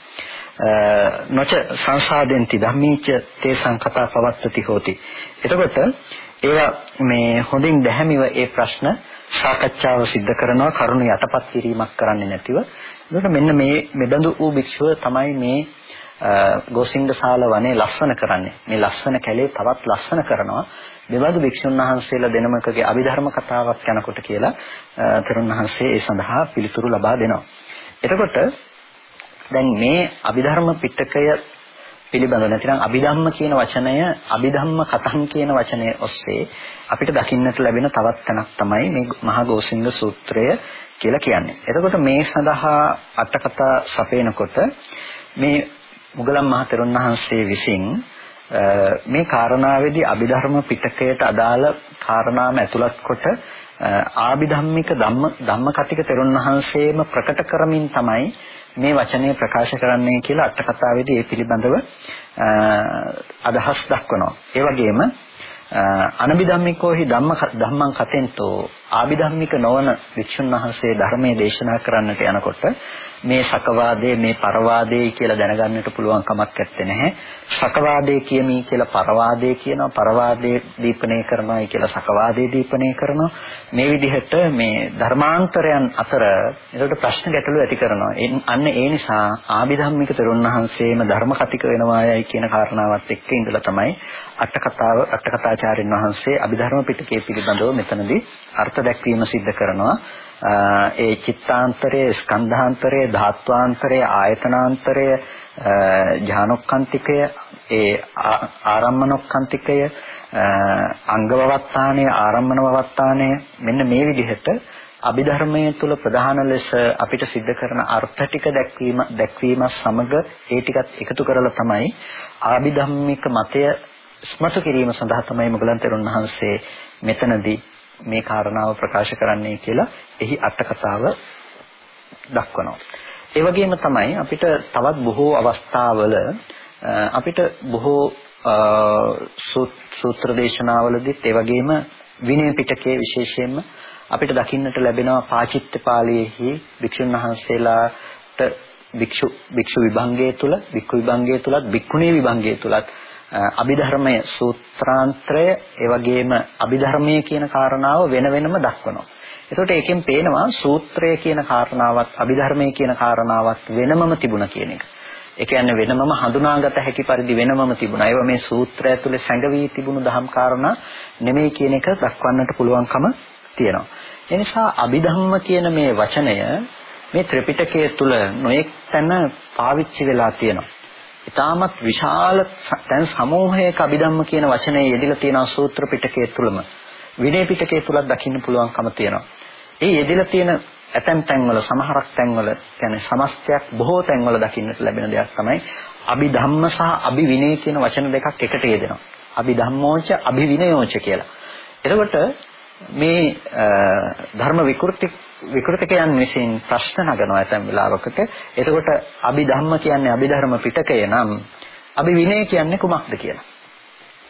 නොච සංසාදෙන්ති ධම්මීච තේසං කතා පවත්තති හෝති. එතකොට ඒවා මේ හොඳින් දැහැමිව ඒ ප්‍රශ්න සාකච්ඡාව සිද්ධ කරනවා කරුණ යටපත් කිරීමක් කරන්නේ නැතිව. එතකොට මෙන්න මේ මෙබඳු වූ භික්ෂුව තමයි මේ ගෝසිංගශාල වනේ ලස්සන කරන්නේ. මේ ලස්සන කැලේ තවත් ලස්සන කරනවා. මෙබඳු භික්ෂුන් වහන්සේලා දෙනමකගේ අභිධර්ම කතාවක් යනකොට කියලා තරුණ වහන්සේ ඒ සඳහා පිළිතුරු ලබා දෙනවා. එතකොට දැන් මේ අභිධර්ම පිටකය පිළිබඳව නැතිනම් අභිධම්ම කියන වචනය අභිධම්ම කතං කියන වචනය ඔස්සේ අපිට දකින්නට ලැබෙන තවත් තැනක් තමයි මේ මහා ගෝසිංග සූත්‍රය කියලා කියන්නේ. එතකොට මේ සඳහා අටකතා සපේනකොට මේ මුගලන් මහ තෙරුන් වහන්සේ විසින් මේ කාරණාවේදී අභිධර්ම පිටකයට අදාළ කාරණාම ඇතුළත් කොට ආභිධම්මික ධම්ම ධම්මකතික තෙරුන් වහන්සේම ප්‍රකට කරමින් තමයි මේ වචනය ප්‍රකාශ කරන්නේ කියලා අට කතාවේදී ඒ පිළිබඳව අදහස් දක්වනවා. ඒ වගේම අනබිධම්මිකෝහි ධම්ම ධම්මං කතෙන්තෝ ආභිධම්මික නොවන වික්ෂුන් වහන්සේ ධර්මයේ දේශනා කරන්නට යනකොට මේ සකවාදයේ මේ පරවාදයේ කියලා දැනගන්නට පුළුවන් කමක් නැත්තේ නැහැ. සකවාදයේ කියමි කියලා පරවාදයේ කියනවා. පරවාදයේ දීපණය කරනවායි කියලා සකවාදයේ දීපණය කරනවා. මේ විදිහට මේ ධර්මාන්තරයන් අතර ඒකට ප්‍රශ්න ගැටලු ඇති කරනවා. අන්න ඒ නිසා ආභිධම්මික තරුණහන්සේම ධර්ම කතික වෙනවායයි කියන කාරණාවත් එක්ක ඉඳලා තමයි අට කතාව අට කතාචාර්යන් වහන්සේ අභිධර්ම පිටකයේ පිළිබඳව මෙතනදී අර්ථ දැක්වීම සිද්ධ කරනවා. ඒ චිත්තාන්තරය, ස්කන්ධාන්තරය, ධාත්වාන්තරය, ආයතනාන්තරය, ඥානොක්කාන්තිකය, ඒ ආරම්මනොක්කාන්තිකය, අංගවවත්තානය, ආරම්මනවවත්තානය මෙන්න මේ විදිහට අභිධර්මයේ තුල ප්‍රධාන ලෙස අපිට සිද්ධ කරන අර්ථ ටික දැක්වීම දැක්වීම සමග ඒ ටිකත් එකතු කරලා තමයි ආභිධම්මික මතය ස්මතු කිරීම සඳහා තමයි මුගලන් තෙරුන් වහන්සේ මෙතනදී මේ කාරණාව ප්‍රකාශ කරන්නේ කියලා එහි අට කතාව දක්වනවා. ඒ වගේම තමයි අපිට තවත් බොහෝ අවස්ථාවල අපිට බොහෝ සූත්‍ර දේශනාවලදීත් ඒ වගේම විනය පිටකයේ විශේෂයෙන්ම අපිට දකින්නට ලැබෙනවා පාචිත්‍යපාළියේහි භික්ෂුන් වහන්සේලාට භික්ෂු භික්ෂු විභංගයේ තුල භික්ඛු විභංගයේ තුලත් භික්ඛුණී විභංගයේ තුලත් අභිධර්මයේ සූත්‍රාන්තරය ඒ වගේම අභිධර්මයේ කියන කාරණාව වෙන වෙනම දක්වනවා. එතකොට ඒකෙන් පේනවා සූත්‍රය කියන කාරණාවත් අභිධර්මයේ කියන කාරණාවත් වෙනමම තිබුණා කියන එක. ඒ කියන්නේ වෙනමම හඳුනාගත හැකි පරිදි වෙනමම තිබුණා. ඒවා මේ සූත්‍රය ඇතුලේ සැඟවී තිබුණු දහම් කාරණා නෙමෙයි කියන එක දක්වන්නට පුළුවන්කම තියෙනවා. ඒ නිසා අභිධම්ම කියන මේ වචනය මේ ත්‍රිපිටකය තුල නොඑක් තැන පාවිච්චි වෙලා තියෙනවා. ඊටමත් විශාල දැන් සමූහයක අභිධම්ම කියන වචනේ යෙදিলা තියෙනවා සූත්‍ර පිටකයේ තුලම. විනය පිටකයේ තුලත් දකින්න පුළුවන්කම තියෙනවා. ඒ යෙදিলা තියෙන ඇතැම් තැන්වල සමහරක් තැන්වල කියන්නේ සමස්තයක් බොහෝ තැන්වල දකින්නට ලැබෙන දෙයක් තමයි අභිධම්ම සහ අභිවිනය කියන වචන දෙකක් එකට යෙදෙනවා. අභිධම්මෝච අභිවිනයෝච කියලා. එතකොට මේ ධර්ම විකෘති විකෘතිකයන් විසින් ප්‍රශ්න නගනවා ඇතැම් වෙලාවකට. එතකොට අභිධම්ම කියන්නේ අභිධර්ම පිටකය නම් අභිවිනය කියන්නේ කුමක්ද කියලා.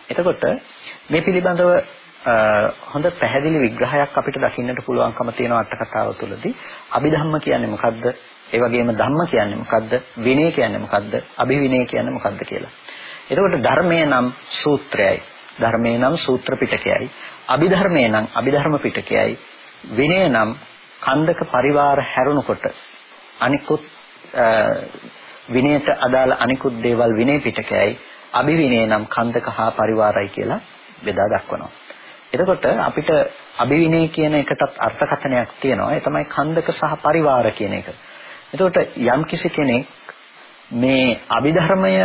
එතකොට මේ පිළිබඳව හොඳ පැහැදිලි විග්‍රහයක් අපිට දකින්නට පුළුවන්කම තියෙන අට කතාව තුළදී අභිධම්ම කියන්නේ මොකද්ද? ඒ වගේම ධම්ම කියන්නේ මොකද්ද? විනය කියන්නේ මොකද්ද? අභිවිනය කියන්නේ මොකද්ද කියලා. එතකොට ධර්මය නම් සූත්‍රයයි. ධර්මය නම් සූත්‍ර පිටකයයි. අභිධර්මය නම් අභිධර්ම පිටකයයි. විනය නම් කන්දක පරිවාර හැරුණකොට අනිකුත් විනයට අදාළ අනිකුත් දේවල් විනය පිටකයයි අභිවිනය නම් කන්දක හා පරිවාරයි කියලා බෙදා දක්වනවා. එතකොට අපිට අභිවිනය කියන එකටත් අර්ථකථනයක් තියෙනවා. ඒ තමයි කන්දක සහ පරිවාර කියන එක. එතකොට යම් කිසි කෙනෙක් මේ අභිධර්මය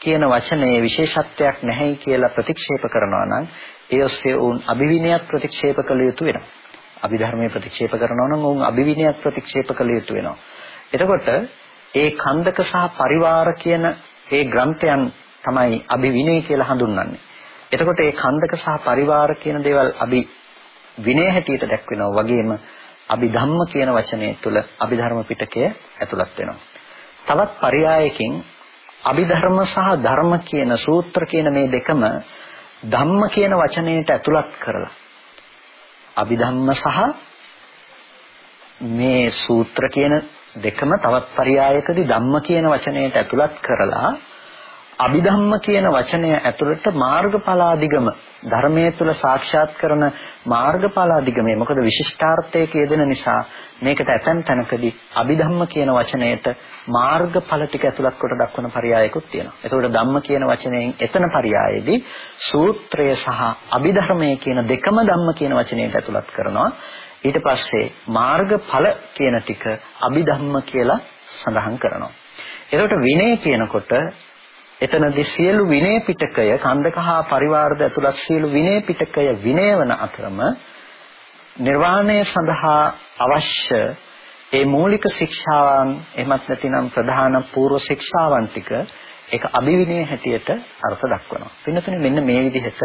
කියන වචනේ විශේෂත්වයක් නැහැයි කියලා ප්‍රතික්ෂේප කරනවා නම් ඒ ඔස්සේ උන් අභිවිනයත් ප්‍රතික්ෂේප කළ යුතු වෙනවා. අභිධර්මයේ ප්‍රතික්ෂේප කරනවා නම් උන් අභිවිනයත් ප්‍රතික්ෂේප කළ යුතු වෙනවා. එතකොට ඒ කන්දක සහ පරිවාර කියන ඒ ග්‍රන්ථයන් තමයි අභිවිනය කියලා හඳුන්වන්නේ. එතකොට ඒ කන්දක සහ පරිවාර කියන දේවල් අභි විනය හැටියට දැක්වෙනවා වගේම අභිධම්ම කියන වචනය තුළ අභිධර්ම පිටකය ඇතුළත් වෙනවා. තවත් පරයයකින් අභිධර්ම සහ ධර්ම කියන සූත්‍ර කියන මේ දෙකම ධම්ම කියන වචනයට ඇතුළත් කරලා අභිධම්ම සහ මේ සූත්‍ර කියන දෙකම තවත් පරයයකදී ධම්ම කියන වචනයට ඇතුළත් කරලා අභිධම්ම කියන වචනය ඇතුළත මාර්ගඵලාදිගම ධර්මයේ තුල සාක්ෂාත් කරන මාර්ගඵලාදිගමේ මොකද විශිෂ්ටාර්ථයක යෙදෙන නිසා මේකට ඇතැම් තැනකදී අභිධම්ම කියන වචනයට මාර්ගඵල ටික ඇතුළත් කොට දක්වන පරයයකුත් තියෙනවා. ඒකෝට ධම්ම කියන වචනයෙන් එතන පරයයේදී සූත්‍රය සහ අභිධර්මය කියන දෙකම ධම්ම කියන වචනයට ඇතුළත් කරනවා. ඊට පස්සේ මාර්ගඵල කියන ටික අභිධම්ම කියලා සඳහන් කරනවා. එතකොට විනය කියනකොට එතනදී සියලු විනය පිටකය කන්දක හා පරිවාරද ඇතුළත් සියලු විනය පිටකය විනය වන අතරම නිර්වාණය සඳහා අවශ්‍ය ඒ මූලික ශික්ෂාවන් එහෙමත් නැතිනම් ප්‍රධාන පූර්ව ශික්ෂාවන් ටික ඒක අභිවිනය හැටියට අර්ථ දක්වනවා. පින්නතුනේ මෙන්න මේ විදිහට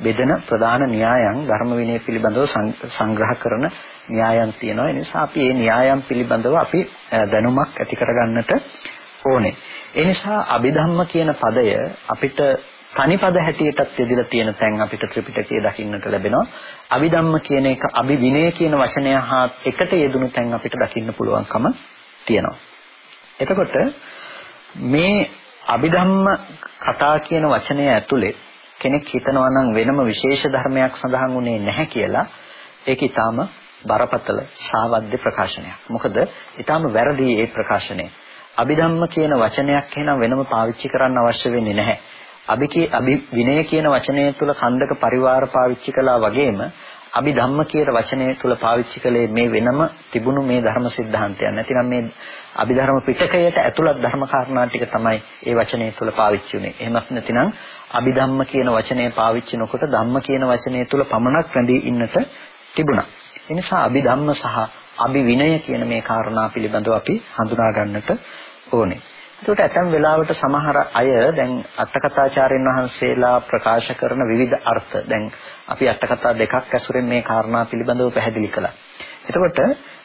බෙදෙන ප්‍රධාන න්‍යායන් ධර්ම විනය පිළිබඳව සංග්‍රහ කරන න්‍යායන් තියෙනවා. ඒ නිසා අපි මේ න්‍යායන් පිළිබඳව අපි දැනුමක් ඇති කරගන්නට ඕනේ. ඒ නිසා අභිධම්ම කියන පදය අපිට තනිපද හැටියටත් යෙදিলা තියෙන තැන් අපිට ත්‍රිපිටකයේ දකින්නට ලැබෙනවා. අභිධම්ම කියන එක අභිවිනය කියන වචනය හා එකට යෙදුණු තැන් අපිට දකින්න පුළුවන්කම තියෙනවා. එතකොට මේ අභිධම්ම කතා කියන වචනය ඇතුලේ කෙනෙක් හිතනවා නම් වෙනම විශේෂ ධර්මයක් සඳහන් වුණේ නැහැ කියලා ඒක ඊටාම බරපතල සාවද්ද ප්‍රකාශනයක්. මොකද ඊටාම වැරදි ඒ ප්‍රකාශනය. අභිධම්ම කියන වචනයක් එහෙනම් වෙනම පාවිච්චි කරන්න අවශ්‍ය වෙන්නේ නැහැ. අභිකේ අභි විනය කියන වචනය තුල කන්දක පරිවාර පාවිච්චි කළා වගේම අභිධම්ම කියන වචනය තුල පාවිච්චි කළේ මේ වෙනම තිබුණු මේ ධර්ම સિદ્ધාන්තයන්. නැතිනම් මේ අභිධර්ම පිටකයට ඇතුළත් ධර්ම කාරණා ටික තමයි ඒ වචනය තුල පාවිච්චි වුනේ. එහෙමත් නැතිනම් අභිධම්ම කියන වචනය පාවිච්චි නොකොට ධම්ම කියන වචනය තුල පමණක් රැඳී ඉන්නට තිබුණා. එනිසා අභිධම්ම සහ අභිවිනය කියන මේ කාරණා පිළිබඳව අපි හඳුනා ගන්නට ඕනේ. ඒකට ඇතැම් වෙලාවට සමහර අය දැන් අටකථාචාර්යන් වහන්සේලා ප්‍රකාශ කරන විවිධ අර්ථ දැන් අපි අටකථා දෙකක් ඇසුරෙන් මේ කාරණා පිළිබඳව පැහැදිලි කළා. එතකොට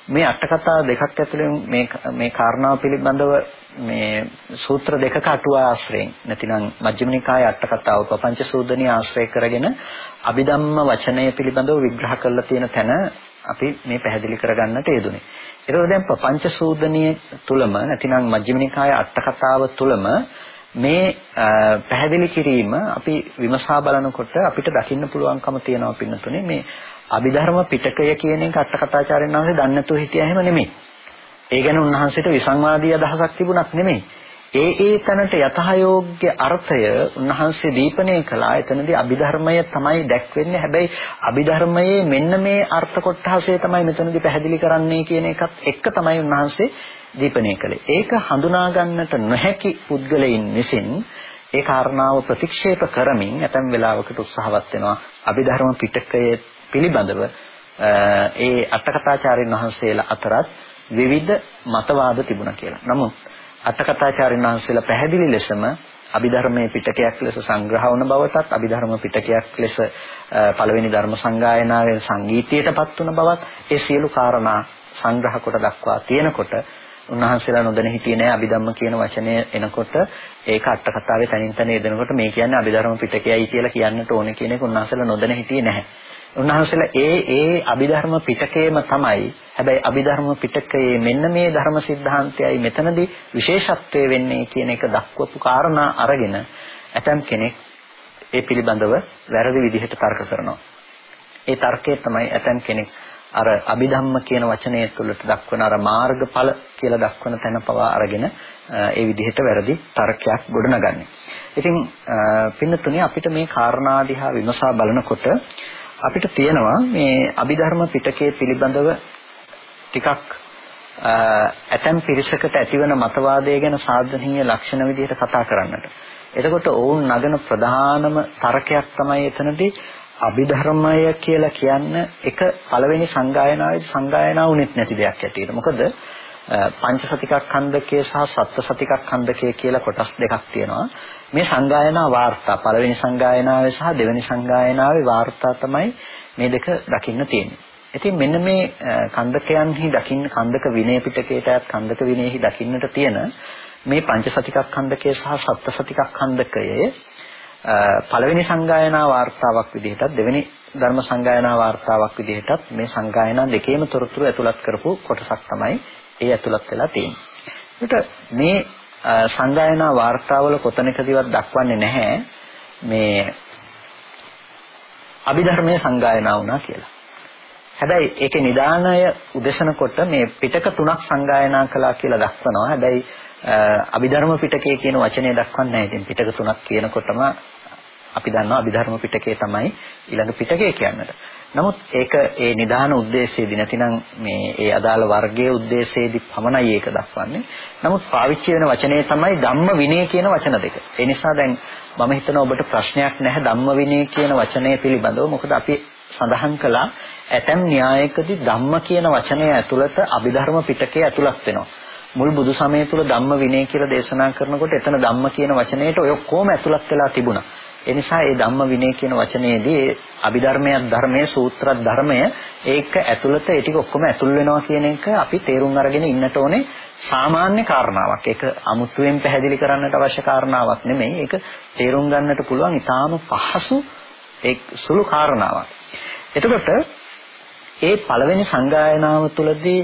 මේ අටකථා දෙකක් ඇතුළෙන් මේ මේ කාරණාව පිළිබඳව මේ සූත්‍ර දෙකක අටුවා ආශ්‍රයෙන් නැතිනම් මජ්ක්‍ධිම නිකායේ අටකථාව පపంచ සූදනිය ආශ්‍රය කරගෙන අභිධම්ම වචනය පිළිබඳව විග්‍රහ කරලා තියෙන තැන අපි මේ පැහැදිලි කරගන්නට යෙදුනේ. ඒකෝ දැන් පංච සූදනිය තුලම නැතිනම් මජ්ක්‍ධිම නිකායේ අට කතාව තුලම මේ පැහැදිලි කිරීම අපි විමසා බලනකොට අපිට දකින්න පුළුවන්කම තියෙනවා පින්නතුනේ මේ අභිධර්ම පිටකය කියන එක අට කතාචාර්යන් වහන්සේ දන්නේ නැතුව හිටියා එහෙම නෙමෙයි. ඒ ගැන උන්වහන්සේට විසංවාදී අදහසක් තිබුණත් නෙමෙයි. ඒ ඒ තැනට යතහයෝග්‍ය අර්ථය උන්වහන්සේ දීපණය කළා. එතනදී අභිධර්මය තමයි දැක්වෙන්නේ. හැබැයි අභිධර්මයේ මෙන්න මේ අර්ථ කොටහසේ තමයි මෙතනදී පැහැදිලි කරන්නේ කියන එකත් එක්ක තමයි උන්වහන්සේ දීපණය කළේ. ඒක හඳුනා ගන්නට නොහැකි පුද්ගලයින් විසින් ඒ කාරණාව ප්‍රතික්ෂේප කරමින් ඇතැම් වෙලාවකට උත්සාහවත් වෙනවා අභිධර්ම පිටකයේ පිළිබඳව ඒ අටකථාචාර්යන් වහන්සේලා අතරත් විවිධ මතවාද තිබුණා කියලා. නමුත් අටකථාචාර්යන් වහන්සේලා පැහැදිලි ලෙසම අභිධර්මයේ පිටකයක් ලෙස සංග්‍රහ වන බවටත් අභිධර්ම පිටකයක් ලෙස පළවෙනි ධර්ම සංගායනාවේ සංගීතයටපත් වන බවත් ඒ සියලු කාරණා සංග්‍රහ කොට දක්වා තියෙනකොට උන්වහන්සේලා නොදැන හිටියේ නෑ අභිධම්ම කියන වචනය එනකොට ඒක අට කතාවේ තනින් තන යෙදෙනකොට මේ කියන්නේ අභිධර්ම පිටකයයි කියලා කියන්නට ඕනේ කියන එක උන්වහන්සේලා නොදැන හිටියේ නැහැ. උන්වහන්සේලා ඒ ඒ අභිධර්ම පිටකයේම තමයි. හැබැයි අභිධර්ම පිටකයේ මෙන්න මේ ධර්ම સિદ્ધාන්තයයි මෙතනදී විශේෂත්වය වෙන්නේ කියන එක දක්වපු කාරණා අරගෙන ඇතම් කෙනෙක් ඒ පිළිබඳව වැරදි විදිහට තර්ක කරනවා. ඒ තර්කය තමයි ඇතම් කෙනෙක් අර අභිධම්ම කියන වචනය තුළට දක්වන අර මාර්ගඵල කියලා දක්වන තැන පවා අරගෙන ඒ විදිහට වැරදි තර්කයක් ගොඩනගන්නේ. ඉතින් පින්න තුනේ අපිට මේ කාරණා දිහා විමසා බලනකොට අපිට තියෙනවා මේ අභිධර්ම පිටකයේ පිළිබඳව ටිකක් ඇතැම් පිරිසකට ඇතිවන මතවාදය ගැන සාධනීය ලක්ෂණ විදිහට කතා කරන්නට. එතකොට ඔවුන් නගන ප්‍රධානම තර්කයක් තමයි එතනදී අභිධර්මය කියලා කියන්න එක පළවෙනි සංගායනාවේ සංගායනාව උනේත් නැති දෙයක් ඇටියෙද. මොකද පංචසතිකක් ඛණ්ඩකයේ සහ සත්සතිකක් ඛණ්ඩකයේ කියලා කොටස් දෙකක් තියෙනවා. මේ සංගායනා වාර්තා පළවෙනි සංගායනාවේ සහ දෙවෙනි සංගායනාවේ වාර්තා තමයි මේ දෙක දකින්න තියෙන්නේ. ඉතින් මෙන්න මේ ඛණ්ඩකයන්හි දකින්න ඛණ්ඩක විනය පිටකයටත් ඛණ්ඩක විනයෙහි දකින්නට තියෙන මේ පංචසතිකක් ඛණ්ඩකයේ සහ සත්සතිකක් ඛණ්ඩකයේ පළවෙනි සංගායනා වාර්තාවක් විදිහටත් දෙවෙනි ධර්ම සංගායනා වාර්තාවක් විදිහටත් මේ සංගායනා දෙකේම තොරතුරු ඇතුළත් කරපු කොටසක් තමයි ඒ ඇතුළත් වෙලා තියෙන්නේ. ඒකට මේ සංගායනා වාර්තාවල කොතනකදීවත් දක්වන්නේ නැහැ මේ අභිධර්මයේ සංගායනා වුණා කියලා. හැබැයි ඒකේ නිදානය උදෙසන කොට මේ පිටක තුනක් සංගායනා කළා කියලා දක්වනවා. හැබැයි අභිධර්ම පිටකයේ කියන වචනේ දක්වන්නේ නැහැ. ඉතින් පිටක තුනක් කියනකොටම අපි දන්නවා අභිධර්ම පිටකේ තමයි ඊළඟ පිටකය කියන්නට. නමුත් ඒක ඒ නිදාන ಉದ್ದೇಶයේදී නැතිනම් මේ ඒ අදාළ වර්ගයේ ಉದ್ದೇಶයේදී පමණයි ඒක දක්වන්නේ. නමුත් පාවිච්චි වෙන වචනේ තමයි ධම්ම විනය කියන වචන දෙක. ඒ නිසා දැන් මම හිතනවා ඔබට ප්‍රශ්නයක් නැහැ ධම්ම විනය කියන වචනය පිළිබඳව. මොකද අපි සඳහන් කළා ඇතැම් න්‍යායකදී ධම්ම කියන වචනය ඇතුළත අභිධර්ම පිටකේ ඇතුළත් වෙනවා. මුල් බුදු සමය තුල ධම්ම විනය කියලා දේශනා කරනකොට එතන ධම්ම කියන වචනයට ඔය ඔක්කොම ඇතුළත් වෙලා තිබුණා. ඒ නිසා මේ ධම්ම විනය කියන වචනයේදී අභිධර්මයක් ධර්මයේ සූත්‍රයක් ධර්මය ඒක ඇතුළත ඒ ටික ඔක්කොම ඇතුල් වෙනවා කියන එක අපි තේරුම් අරගෙන ඉන්නට ඕනේ සාමාන්‍ය කාරණාවක්. ඒක අමුතුවෙන් පැහැදිලි කරන්නට අවශ්‍ය කාරණාවක් නෙමෙයි. ඒක තේරුම් ගන්නට පුළුවන් ඉතාම පහසු ඒ සුළු කාරණාවක්. එතකොට ඒ පළවෙනි සංගායනාව තුළදී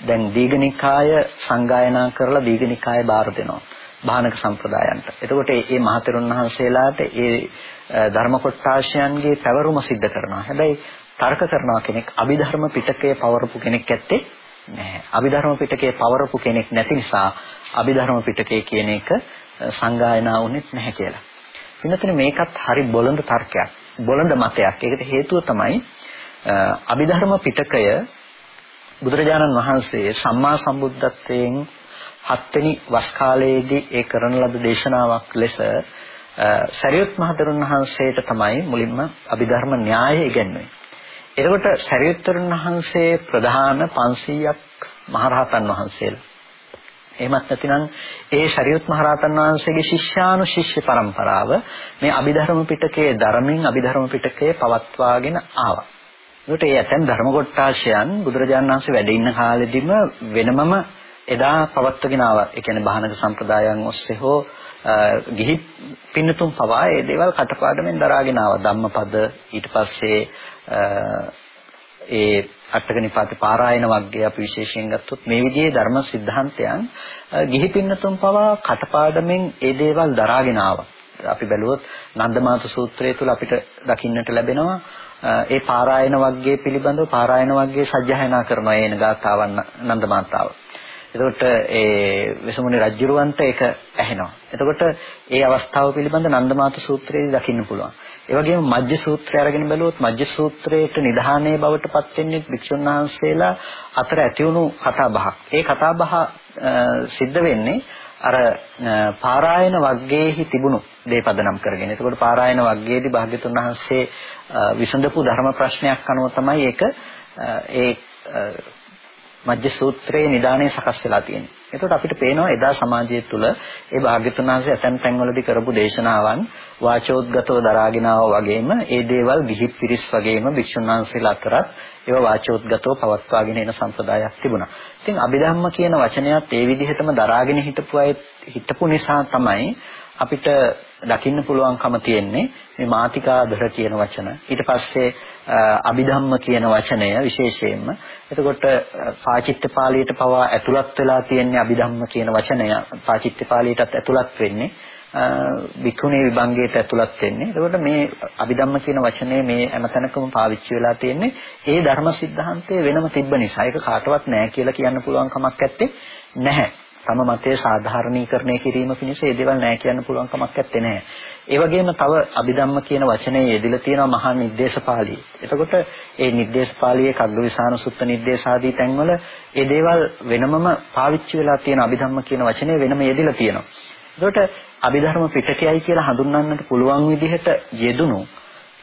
දැන් දීඝනිකාය සංගායනා කරලා දීඝනිකාය බාර දෙනවා. භානක සම්ප්‍රදායන්ට. එතකොට මේ මහතෙරුන් වහන්සේලාට ඒ ධර්ම කොටාශයන්ගේ පැවරුම සිද්ධ කරනවා. හැබැයි තර්ක කරනවා කෙනෙක් අභිධර්ම පිටකයේ පවරපු කෙනෙක් ඇත්තේ නැහැ. අභිධර්ම පිටකයේ පවරපු කෙනෙක් නැති නිසා අභිධර්ම පිටකය කියන එක සංගායනා වුණෙත් නැහැ කියලා. වෙනතන මේකත් හරි බොළඳ තර්කයක්. බොළඳ මතයක්. ඒකට හේතුව තමයි අභිධර්ම පිටකය බුදුරජාණන් වහන්සේ සම්මා සම්බුද්ධත්වයෙන් හත්වෙනි වස් කාලයේදී ඒ කරන ලද දේශනාවක් ලෙස සරියුත් මහතෙරුන් වහන්සේට තමයි මුලින්ම අභිධර්ම න්‍යාය ඉගෙනුවේ. එතකොට සරියුත්තරුන් වහන්සේ ප්‍රධාන 500ක් මහරහතන් වහන්සේලා. එහෙමත් නැතිනම් ඒ ශරියුත් මහරහතන් වහන්සේගේ ශිෂ්‍යානු ශිෂ්‍ය පරම්පරාව මේ අභිධර්ම පිටකයේ ධර්මයෙන් අභිධර්ම පිටකයේ පවත්වාගෙන ආවා. ඒකට ඒ ඇතැම් ධර්ම කොටාශයන් බුදුරජාණන් වහන්සේ වැඩ ඉන්න කාලෙදිම වෙනමම එදා පවත්වගෙන ආවා. ඒ කියන්නේ බාහනක සම්ප්‍රදායන් ඔස්සේ හෝ ගිහි පින්නතුන් පවා ඒ දේවල් කටපාඩමින් දරාගෙන ආවා. ධම්මපද ඊට පස්සේ ඒ අටක නිපාතේ පාරායන වර්ගය අපි විශේෂයෙන් ගත්තොත් මේ විදිහේ ධර්ම සිද්ධාන්තයන් ගිහි පින්නතුන් පවා කටපාඩමින් ඒ දේවල් දරාගෙන ආවා. අපි බැලුවොත් නන්දමාත සූත්‍රය තුල අපිට දකින්නට ලැබෙනවා ඒ පාරායන වර්ගයේ පිළිබඳව පාරායන වර්ගයේ සජ්ජායනා කරනවා එන ගාථාවන් නන්දමාතාව. එතකොට ඒ වෙසමුණි රජුරවන්ට ඒක ඇහෙනවා. එතකොට ඒ අවස්ථාව පිළිබඳ නන්දමාත සූත්‍රයේදී දකින්න පුළුවන්. ඒ වගේම මජ්ජ සූත්‍රය අරගෙන බැලුවොත් මජ්ජ සූත්‍රයේට නිධානයේ බවට පත් වෙන්නේ භික්ෂුන් වහන්සේලා අතර ඇතිවුණු කතා බහක්. ඒ කතා බහ සිද්ධ වෙන්නේ අර පාරායන වර්ගයේහි තිබුණු දේ පදනම් කරගෙන. එතකොට පාරායන වර්ගයේදී භාග්‍යතුන් වහන්සේ විසඳපු ධර්ම ප්‍රශ්නයක් අනුව තමයි ඒක ඒ මජ්ජ සූත්‍රයේ නිදානේ සකස් වෙලා තියෙන්නේ. එතකොට අපිට පේනවා එදා සමාජය තුළ ඒ භාග්‍යතුන් වහන්සේ ඇතැම් තැන්වලදී කරපු දේශනාවන් වාචෝද්ගතව දරාගෙන වගේම ඒ දේවල් විහිත් පිරිස් වගේම භික්ෂුන් වහන්සේලා අතරත් ඒවා වාචෝද්ගතව පවත්වාගෙන එන සම්ප්‍රදායක් තිබුණා. ඉතින් අභිධම්ම කියන වචනයත් ඒ විදිහටම දරාගෙන හිටපු අය හිටපු නිසා තමයි අපිට දකින්න පුළුවන්කම තියෙන්නේ මේ මාතිකාදර කියන වචන. ඊට පස්සේ අභිධම්ම කියන වචනය විශේෂයෙන්ම. එතකොට පාචිත්‍ය පාළියට පවා ඇතුළත් වෙලා තියෙන අභිධම්ම කියන වචනය පාචිත්‍ය පාළියටත් ඇතුළත් වෙන්නේ. විකුණේ විභංගයට ඇතුළත් වෙන්නේ. එතකොට මේ අභිධම්ම කියන වචනේ මේ හැමතැනකම පාවිච්චි වෙලා තියෙන්නේ ඒ ධර්ම સિદ્ધාන්තයේ වෙනම තිබ්බ නිසා. ඒක කාටවත් නැහැ කියලා කියන්න පුළුවන් කමක් නැත්තේ නැහැ. තම මතය සාධාරණීකරණය කිරීම පිණිස මේ දේවල් නැහැ කියන්න පුළුවන් කමක් නැත්තේ නෑ. ඒ වගේම තව අභිධම්ම කියන වචනේ යෙදිලා තියෙනවා මහා නිर्देशපාළිය. එතකොට ඒ නිर्देशපාළියේ කග්ගවිසානුසුත්ත නිर्देश ආදී තැන්වල මේ දේවල් වෙනමම පාවිච්චි වෙලා තියෙන අභිධම්ම කියන වචනේ වෙනම යෙදිලා තියෙනවා. එතකොට අභිධර්ම පිටකයයි කියලා හඳුන්වන්නට පුළුවන් විදිහට යෙදුණු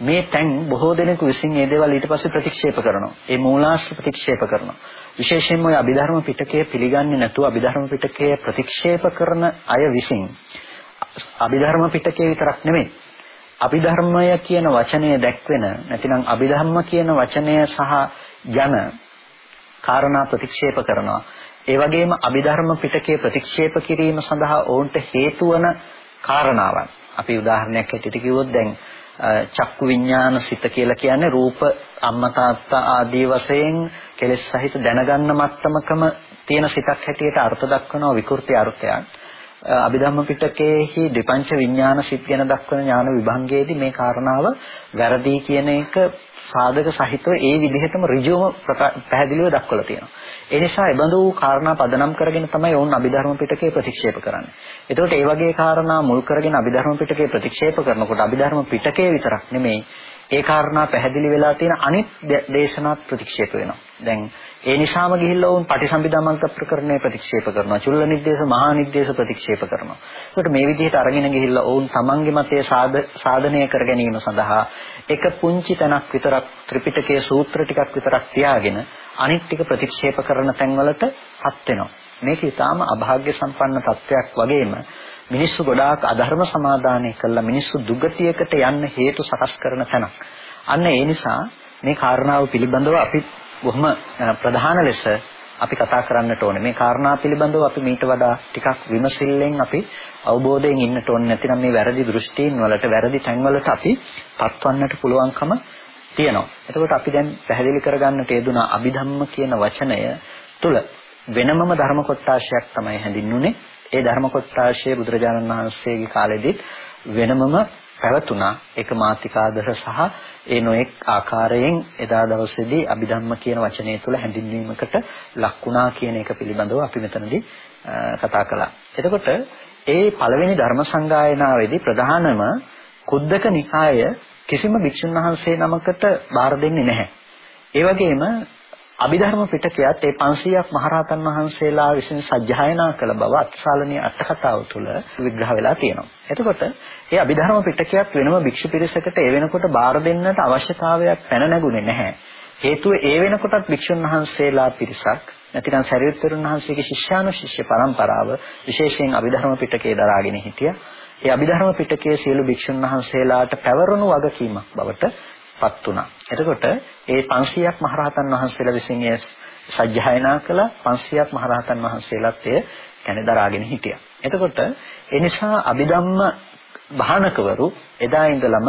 මේ තැන් බොහෝ දෙනෙකු විසින් මේ දේවල් ඊට පස්සේ ප්‍රතික්ෂේප කරනවා. ඒ මූලාශ්‍ර ප්‍රතික්ෂේප කරනවා. විශේෂයෙන්ම ওই අභිධර්ම පිටකය පිළිගන්නේ නැතුව අභිධර්ම පිටකය ප්‍රතික්ෂේප කරන අය විසින් අභිධර්ම පිටකේ විතරක් නෙමෙයි. අභිධර්මය කියන වචනය දැක්වෙන නැතිනම් අභිධර්ම කියන වචනය සහ යන කාරණා ප්‍රතික්ෂේප කරනවා. ඒ වගේම අභිධර්ම පිටකේ ප්‍රතික්ෂේප කිරීම සඳහා ඔවුන්ට හේතු වන කාරණාවන්. අපි උදාහරණයක් ඇටියට කිව්වොත් දැන් චක්කු විඥාන සිත කියලා කියන්නේ රූප අම්මා තාත්තා ආදී වශයෙන් කෙලෙස් සහිත දැනගන්න මට්ටමකම තියෙන සිතක් හැටියට අර්ථ දක්වනවා විකෘති අර්ථයක්. අභිධම්ම පිටකයේහි දෙපංච විඥාන සිත් ගැන දක්වන ඥාන විභංගයේදී මේ කාරණාව වැරදි කියන එක සාධක සහිතව ඒ විදිහටම ඍජුවම පැහැදිලිව දක්වලා තියෙනවා. ඒ නිසා ඒ බඳු කාරණා පදනම් කරගෙන තමයි ඔවුන් අභිධර්ම පිටකේ ප්‍රතික්ෂේප කරන්නේ. එතකොට ඒ වගේ කාරණා මුල් කරගෙන අභිධර්ම පිටකේ ප්‍රතික්ෂේප කරනකොට අභිධර්ම පිටකේ විතරක් නෙමෙයි ඒ කාරණා පැහැදිලි වෙලා තියෙන අනිත් දේශනාත් ප්‍රතික්ෂේප වෙනවා. දැන් ඒ නිසාම ගිහිල්ලා වුන් පටිසම්භිදාමංක ප්‍රකරණය ප්‍රතික්ෂේප කරනවා. චුල්ල නිද්දේශ මහා නිද්දේශ ප්‍රතික්ෂේප කරනවා. ඒකට මේ විදිහට අරගෙන ගිහිල්ලා වුන් තමන්ගේ මතය සාධනය කර ගැනීම සඳහා එක පුංචි තැනක් විතරක් ත්‍රිපිටකයේ සූත්‍ර ටිකක් විතරක් තියාගෙන අනිත් ටික ප්‍රතික්ෂේප කරන තැන්වලටපත් වෙනවා. මේක ඊටාම අභාග්‍ය සම්පන්න තත්වයක් වගේම මිනිස්සු ගොඩාක් අධර්ම සමාදානය කළා මිනිස්සු දුගතියකට යන්න හේතු සකස් කරන තැනක්. අන්න ඒ නිසා මේ කාරණාව පිළිබඳව අපි බොහොම ප්‍රධාන ලෙස අපි කතා කරන්නට ඕනේ. මේ කාරණා පිළිබඳව අපි මීට වඩා ටිකක් විමසිල්ලෙන් අපි අවබෝධයෙන් ඉන්නට ඕනේ. නැතිනම් මේ වැරදි දෘෂ්ටීන් වලට වැරදි තැන්වලට අපි පත්වන්නට පුළුවන්කම තියෙනවා. එතකොට අපි දැන් පැහැදිලි කරගන්නට යෙදුනා අභිධම්ම කියන වචනය තුල වෙනමම ධර්ම කොටාශයක් තමයි හැඳින්නුනේ. ඒ ධර්ම කොටාශය බුදුරජාණන් වහන්සේගේ කාලෙදිත් වෙනමම පැවතුණා ඒක මාතිකාදර සහ ඒ නොඑක් ආකාරයෙන් එදා දවසේදී අභිධම්ම කියන වචනය තුළ හැඳින්වීමකට ලක් වුණා කියන එක පිළිබඳව අපි මෙතනදී කතා කළා. එතකොට ඒ පළවෙනි ධර්ම සංගායනාවේදී ප්‍රධානම කුද්දක නිකාය කිසිම භික්ෂුන් වහන්සේ නමකට බාර දෙන්නේ නැහැ. ඒ වගේම අභිධර්ම පිටකයත් ඒ 500ක් මහරහතන් වහන්සේලා විසින් සජ්ජායනා කළ බව අත්සාලනීය අට කතාව තුළ විග්‍රහ වෙලා තියෙනවා. එතකොට ඒ අභිධර්ම පිටකයක් වෙනම භික්ෂු පිරිසකට ඒ වෙනකොට බාර දෙන්නට අවශ්‍යතාවයක් පැන නැගුණේ නැහැ. හේතුව ඒ වෙනකොටත් භික්ෂුන් වහන්සේලා පිරිසක් නැතිනම් සරියුත්තරුන් වහන්සේගේ ශිෂ්‍යානුශිෂ්‍ය පරම්පරාව විශේෂයෙන් අභිධර්ම පිටකේ දරාගෙන හිටියා. ඒ අභිධර්ම පිටකයේ සියලු භික්ෂුන් වහන්සේලාට පැවරුණු වගකීමක් බවට පත් වුණා. එතකොට ඒ 500ක් මහරහතන් වහන්සේලා විසින් ඒ සජ්ජායනා කළ 500ක් මහරහතන් වහන්සේලාත් එය කියන්නේ දරාගෙන හිටියා. එතකොට ඒ නිසා අභිධම්ම භානකවරු එදා ඉඳලම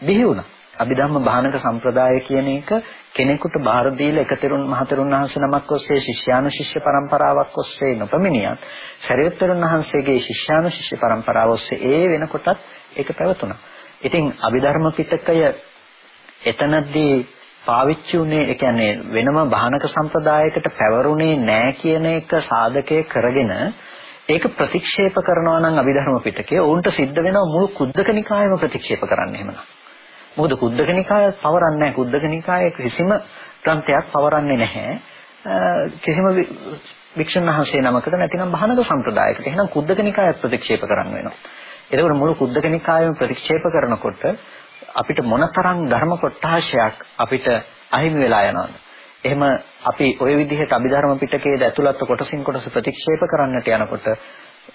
බිහි වුණා. අභිධම්ම භානක සම්ප්‍රදාය කියන එක කෙනෙකුට බාර දීලා එකතරුන් මහතරුන් වහන්සේ නමක් ඔස්සේ ශිෂ්‍යානුශිෂ්‍ය පරම්පරාවක් ඔස්සේ නොපමිනියත් සරියුත්තරුන් වහන්සේගේ ශිෂ්‍යානුශිෂ්‍ය පරම්පරාව ඔස්සේ ඒ වෙනකොටත් ඒක පැවතුණා. ඉතින් අභිධර්ම පිටකය එතනදී පාවිච්චි උනේ ඒ කියන්නේ වෙනම බාහනක සම්ප්‍රදායකට පැවරුනේ නැහැ කියන එක සාධකයේ කරගෙන ඒක ප්‍රතික්ෂේප කරනවා නම් අභිධර්ම පිටකේ උන්ට සිද්ධ වෙනවා මුළු කුද්දක නිකායම ප්‍රතික්ෂේප කරන්න එහෙමනම්. මොකද කුද්දක නිකාය පවරන්නේ නැහැ. කුද්දක නිකායේ කිසිම ග්‍රන්ථයක් පවරන්නේ නැහැ. කිසිම වික්ෂණ වහන්සේ නමකට නැතිනම් බහනක සම්ප්‍රදායකට. එහෙනම් කුද්දක නිකාය ප්‍රතික්ෂේප කරන්න වෙනවා. එතකොට මුළු කුද්දක නිකායම ප්‍රතික්ෂේප කරනකොට අපිට මොනතරම් ධර්ම කොටාශයක් අපිට අහිමි වෙලා යනවද? එහෙම අපි ওই විදිහට අභිධර්ම පිටකයේ ඇතුළත් කොටසින් කොටස ප්‍රතික්ෂේප කරන්නට යනකොට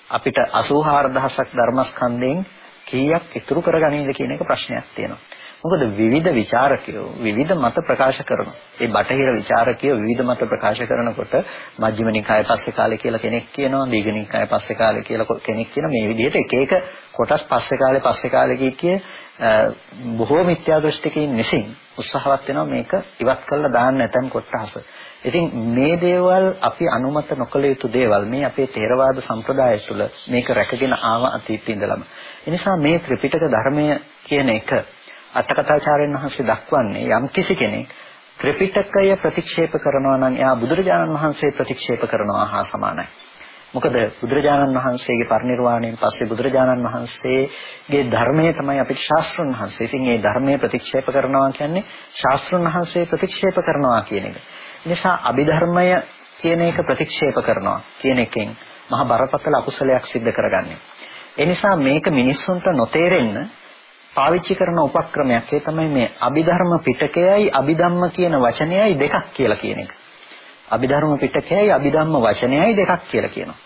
අපිට 84000ක් ධර්මස්කන්ධයෙන් කීයක් ඉතුරු කරගනීද කියන එක ප්‍රශ්නයක් තියෙනවා. මොකද විවිධ ਵਿਚාරකයෝ විවිධ මත ප්‍රකාශ කරනවා. ඒ බටහිර ਵਿਚාරකයෝ විවිධ මත ප්‍රකාශ කරනකොට මජ්ක්‍ධිම නිකාය පස්සේ කාලේ කියලා කෙනෙක් කියනවා, දීඝ නිකාය පස්සේ කාලේ කියලා කෙනෙක් කියනවා. මේ විදිහට එක එක කොටස් පස්සේ කාලේ පස්සේ කාලේ කිය බොහෝ මිත්‍යා දෘෂ්ටිකයින් විසින් උත්සාහවත් වෙනවා මේක ඉවත් කරලා දාන්න නැතන් කොටහස. ඉතින් මේ දේවල් අපි අනුමත නොකළ යුතු දේවල්. මේ අපේ තේරවාද සම්ප්‍රදාය තුළ මේක රැකගෙන ආව අතීතේ ඉඳලම. ඒ නිසා මේ ත්‍රිපිටක ධර්මය කියන එක අටකථාචාර්යන් වහන්සේ දක්වන්නේ යම් කිසි කෙනෙක් ත්‍රිපිටකය ප්‍රතික්ෂේප කරනවා නම් එයා බුදුරජාණන් වහන්සේ ප්‍රතික්ෂේප කරනවා හා සමානයි. මොකද බුදුරජාණන් වහන්සේගේ පරිනිර්වාණයෙන් පස්සේ බුදුරජාණන් වහන්සේගේ ධර්මයේ තමයි අපිට ශාස්ත්‍රඥ වහන්සේ. ඉතින් මේ ධර්මයේ ප්‍රතික්ෂේප කරනවා කියන්නේ ශාස්ත්‍රඥ වහන්සේ ප්‍රතික්ෂේප කරනවා කියන එක. නිසා අභිධර්මය කියන එක ප්‍රතික්ෂේප කරනවා කියන එකෙන් මහා බරපතල අකුසලයක් සිද්ධ කරගන්නේ. ඒ නිසා මේක මිනිස්සුන්ට නොතේරෙන්න පාවිච්චි කරන උපක්‍රමයක් ඒ තමයි මේ අභිධර්ම පිටකයයි අභිධම්ම කියන වචනයයි දෙකක් කියලා කියන එක. අභිධර්ම පිටකයයි අභිධම්ම වචනයයි දෙකක් කියලා කියනවා.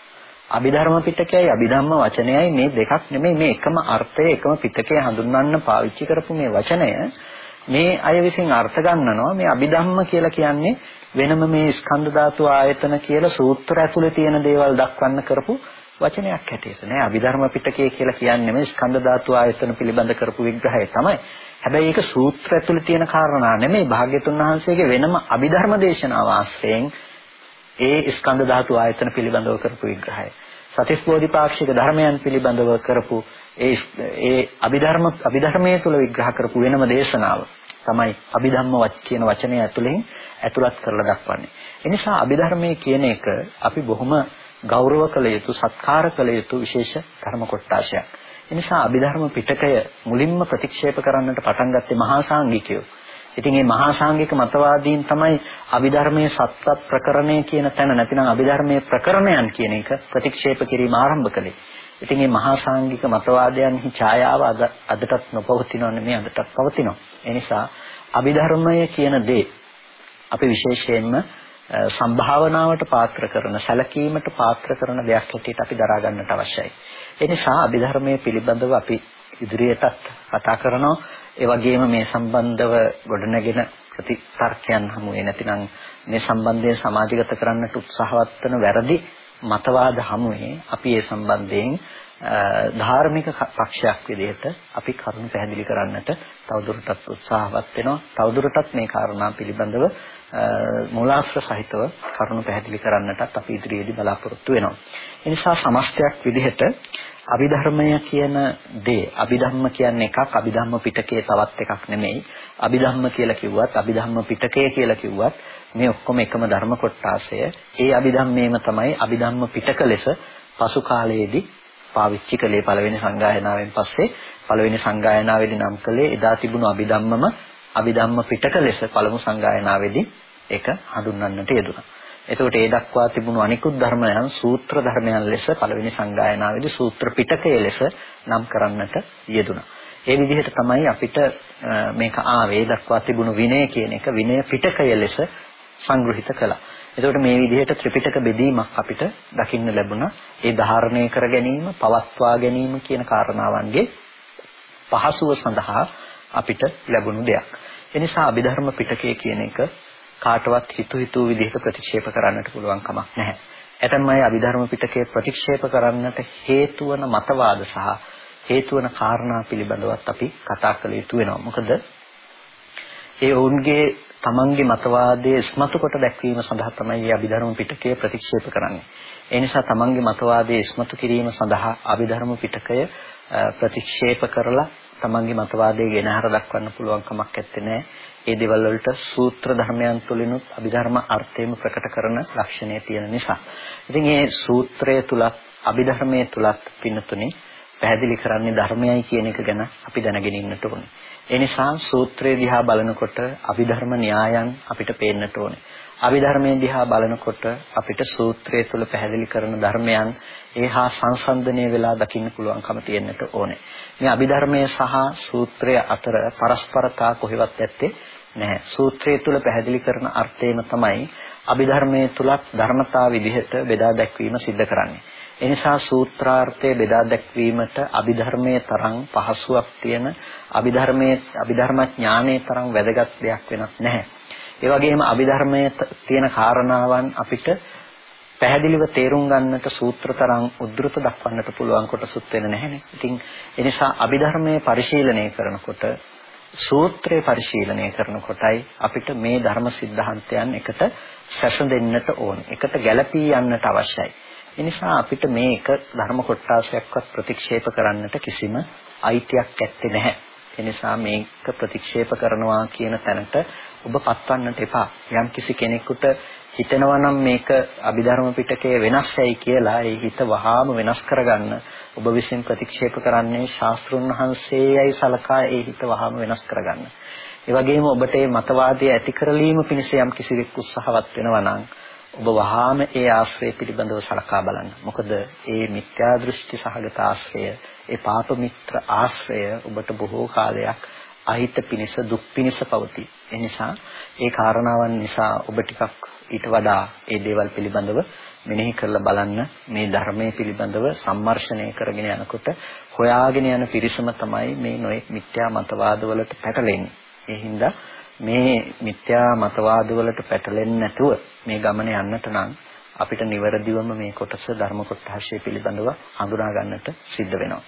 අභිධර්ම පිටකයයි අභිධම්ම වචනයයි මේ දෙකක් නෙමෙයි මේ එකම අර්ථය එකම පිටකය හඳුන්වන්න පාවිච්චි කරපු මේ වචනය මේ අය විසින් අර්ථ ගන්නනවා මේ අභිධම්ම කියලා කියන්නේ වෙනම මේ ස්කන්ධ ධාතු ආයතන කියලා සූත්‍ර ඇතුලේ තියෙන දේවල් දක්වන්න කරපු වචනයක් හැටියට නෑ අභිධර්ම පිටකය කියලා කියන්නේ මේ ස්කන්ධ ධාතු ආයතන පිළිබඳ කරපු විග්‍රහය තමයි. හැබැයි ඒක සූත්‍ර ඇතුළේ තියෙන කාරණා නෙමෙයි භාග්‍යතුන් වහන්සේගේ වෙනම අභිධර්ම දේශනාව ආශ්‍රයෙන් ඒ ස්කන්ධ ධාතු ආයතන පිළිබඳව කරපු විග්‍රහය. සතිස් බෝධිපාක්ෂික ධර්මයන් පිළිබඳව කරපු ඒ ඒ අභිධර්ම අභිධර්මයේ තුල විග්‍රහ කරපු වෙනම දේශනාව තමයි අභිධම්ම වච කියන වචනය ඇතුලෙන් ඇතුළත් කරලා දක්වන්නේ. එනිසා අභිධර්මයේ කියන එක අපි බොහොම ගෞරව කළ යුතු සත්කාර කළ යුතු විශේෂ ධර්ම කොටාශයක්. එනිසා අභිධර්ම පිටකය මුලින්ම ප්‍රතික්ෂේප කරන්නට පටන් ගත්තේ මහා සාංගිකයෝ. ඉතින් මේ මහා සාංගික මතවාදීන් තමයි අභිධර්මයේ සත්‍ය ප්‍රකරණය කියන තැන නැතිනම් අභිධර්මයේ ප්‍රකරණයන් කියන එක ප්‍රතික්ෂේප කිරීම ආරම්භ කළේ. ඉතින් මේ මහා සාංගික මතවාදයන්හි ඡායාව අද අදටත් නොපවතිනව නෙමෙයි අදටත් පවතිනවා. ඒ නිසා අභිධර්මය කියන දේ අපි විශේෂයෙන්ම සම්භාවනාවට පාත්‍ර කරන සැලකීමට පාත්‍ර කරන දෙයක් හැටියට අපි දරා ගන්නට අවශ්‍යයි. ඒ නිසා අභිධර්මයේ පිළිබඳව අපි ඉදිරියටත් කතා කරනවා. ඒ වගේම මේ සම්බන්ධව ගොඩනැගෙන ප්‍රතිතර්කයන් හමුවේ නැතිනම් මේ සම්බන්ධයෙන් සමාජගත කරන්නට උත්සාහවත් වන වැරදි මතවාද හමුවේ අපි ඒ සම්බන්ධයෙන් ධාර්මික පක්ෂයක් විදිහට අපි කරුණු පැහැදිලි කරන්නට තවදුරටත් උත්සාහවත් වෙනවා. තවදුරටත් මේ කාරණා පිළිබඳව මූලාශ්‍ර සහිතව කරුණු පැහැදිලි කරන්නටත් අපි ඉදිරියේදී බලාපොරොත්තු වෙනවා. ඒ නිසා සමස්තයක් විදිහට අභිධර්මය කියන දේ අභිධම්ම කියන්නේ එකක් අභිධම්ම පිටකයේ තවත් එකක් නෙමෙයි. අභිධම්ම කියලා කිව්වත් අභිධම්ම පිටකය කියලා කිව්වත් මේ ඔක්කොම එකම ධර්ම කොටාසය. ඒ අභිධම්මේම තමයි අභිධම්ම පිටක ලෙස පසු කාලයේදී පාවිච්චි කළේ පළවෙනි සංගායනාවෙන් පස්සේ පළවෙනි සංගායනාවේදී නම් කළේ එදා තිබුණු අභිධම්මම අභිධම්ම පිටක ලෙස පළමු සංගායනාවේදී ඒක හඳුන්වන්නට යෙදුණා. එතකොට ඒ දක්වා තිබුණු අනිකුත් ධර්මයන් සූත්‍ර ධර්මයන් ලෙස පළවෙනි සංගායනාවේදී සූත්‍ර පිටකය ලෙස නම් කරන්නට යෙදුණා. ඒ විදිහට තමයි අපිට මේක ආවේ දක්වා තිබුණු විනය කියන එක විනය පිටකය ලෙස සංග්‍රහිත කළා. එතකොට මේ විදිහට ත්‍රිපිටක බෙදීමක් අපිට දකින්න ලැබුණා. ඒ ධාරණය කර ගැනීම, පවත්වා ගැනීම කියන කාරණාවන්ගේ පහසුව සඳහා අපිට ලැබුණු දෙයක්. එනිසා අභිධර්ම පිටකය කියන එක කාටවත් හිතු හිතු විදිහට ප්‍රතික්ෂේප කරන්නට පුළුවන් කමක් නැහැ. ඇතැම් අය අභිධර්ම පිටකය ප්‍රතික්ෂේප කරන්නට හේතු වන මතවාද සහ හේතු වන කාරණා පිළිබඳවත් අපි කතා කළ යුතු වෙනවා. මොකද ඒ ඔවුන්ගේ තමන්ගේ මතවාදයේ ස්මතු කොට දැක්වීම සඳහා තමයි මේ අභිධර්ම පිටකය ප්‍රතික්ෂේප කරන්නේ. ඒ නිසා තමන්ගේ මතවාදයේ ස්මතු කිරීම සඳහා අභිධර්ම පිටකය ප්‍රතික්ෂේප කරලා තමන්ගේ මතවාදයේ ගෙනහැර දක්වන්න පුළුවන් කමක් නැත්තේ. ඒ දේවල් වලට සූත්‍ර ධර්මයන් තුලිනුත් අභිධර්ම අර්ථයම ප්‍රකට කරන ලක්ෂණය තියෙන නිසා. ඉතින් මේ සූත්‍රය තුලත් අභිධර්මයේ තුලත් පින්නතුනේ පැහැදිලි කරන්නේ ධර්මයයි කියන එක ගැන අපි දැනගෙන ඉන්නට ඕනේ. ඒ නිසා සූත්‍රයේ දිහා බලනකොට අභිධර්ම න්‍යායන් අපිට පේන්නට ඕනේ. අභිධර්මයේ දිහා බලනකොට අපිට සූත්‍රයේ තුල පැහැදිලි කරන ධර්මයන් ඒහා සංසන්දනය වෙලා දකින්න පුළුවන්කම තියෙන්නට ඕනේ. මේ අභිධර්මයේ සහ සූත්‍රය අතර පරස්පරතා කොහෙවත් ඇත්තේ නැහැ. සූත්‍රයේ තුල පැහැදිලි කරන අර්ථයම තමයි අභිධර්මයේ තුලත් ධර්මතා විදිහට බෙදා දැක්වීම සිද්ධ කරන්නේ. එනිසා සූත්‍රාර්ථය බෙදා දැක්වීමට අභිධර්මයේ තරම් පහසුවක් තියෙන අභිධර්මයේ අභිධර්ම ඥානයේ තරම් වැදගත් දෙයක් වෙනත් නැහැ. ඒ වගේම අභිධර්මයේ තියෙන කාරණාවන් අපිට පැහැදිලිව තේරුම් ගන්නට සූත්‍ර තරම් උද්දෘත දක්වන්නට පුළුවන් කොටසුත් වෙන නැහැනේ. ඉතින් ඒ නිසා අභිධර්මයේ පරිශීලනය කරනකොට සූත්‍රය පරිශීලනය කරනකොටයි අපිට මේ ධර්ම સિદ્ધාන්තයන් එකට සැසඳෙන්නට ඕන. එකට ගැළපී යන්නට අවශ්‍යයි. එනිසා අපිට මේ එක ධර්ම කොටසයක්වත් ප්‍රතික්ෂේප කරන්නට කිසිම අයිතියක් ඇත්තේ නැහැ. එනිසා මේක ප්‍රතික්ෂේප කරනවා කියන තැනට ඔබ පත්වන්නට එපා. යම් කිසි කෙනෙකුට හිතනවා නම් මේක අභිධර්ම පිටකයේ වෙනස් ඇයි කියලා ඒ හිත වහාම වෙනස් කරගන්න ඔබ විසින් ප්‍රතික්ෂේප කරන්නේ ශාස්ත්‍රුන් වහන්සේයයි සලකා ඒ හිත වහාම වෙනස් කරගන්න. ඒ වගේම ඔබට මේ මතවාදය ඇති කරලීම පිණිස යම් කිසිවෙක් උත්සාහවත් වෙනවා නම් ඔබ වහාම ඒ ආශ්‍රය පිළිබඳව සලකා බලන්න. මොකද ඒ මිත්‍යා දෘෂ්ටි සහගත ආශ්‍රය, ඒ පාප මිත්‍ර ආශ්‍රය ඔබට බොහෝ කාලයක් අහිත පිණිස දුක් පිණිස පවතී. ඒ නිසා ඒ කාරණාවන් නිසා ඔබ ටිකක් ඊට වඩා ඒ දේවල් පිළිබඳව මෙනෙහි කරලා බලන්න මේ ධර්මයේ පිළිබඳව සම්මර්ෂණය කරගෙන යනකොට හොයාගෙන යන පිරිසම තමයි මේ නොඑක් මිත්‍යා මතවාදවලට පැටලෙන්නේ. ඒ හින්දා මේ මිත්‍යා මතවාද වලට පැටලෙන්නේ නැතුව මේ ගමන යන්නට නම් අපිට නිවැරදිවම මේ කොටස ධර්ම කොටහශය පිළිබඳව හඳුනා ගන්නට සිද්ධ වෙනවා.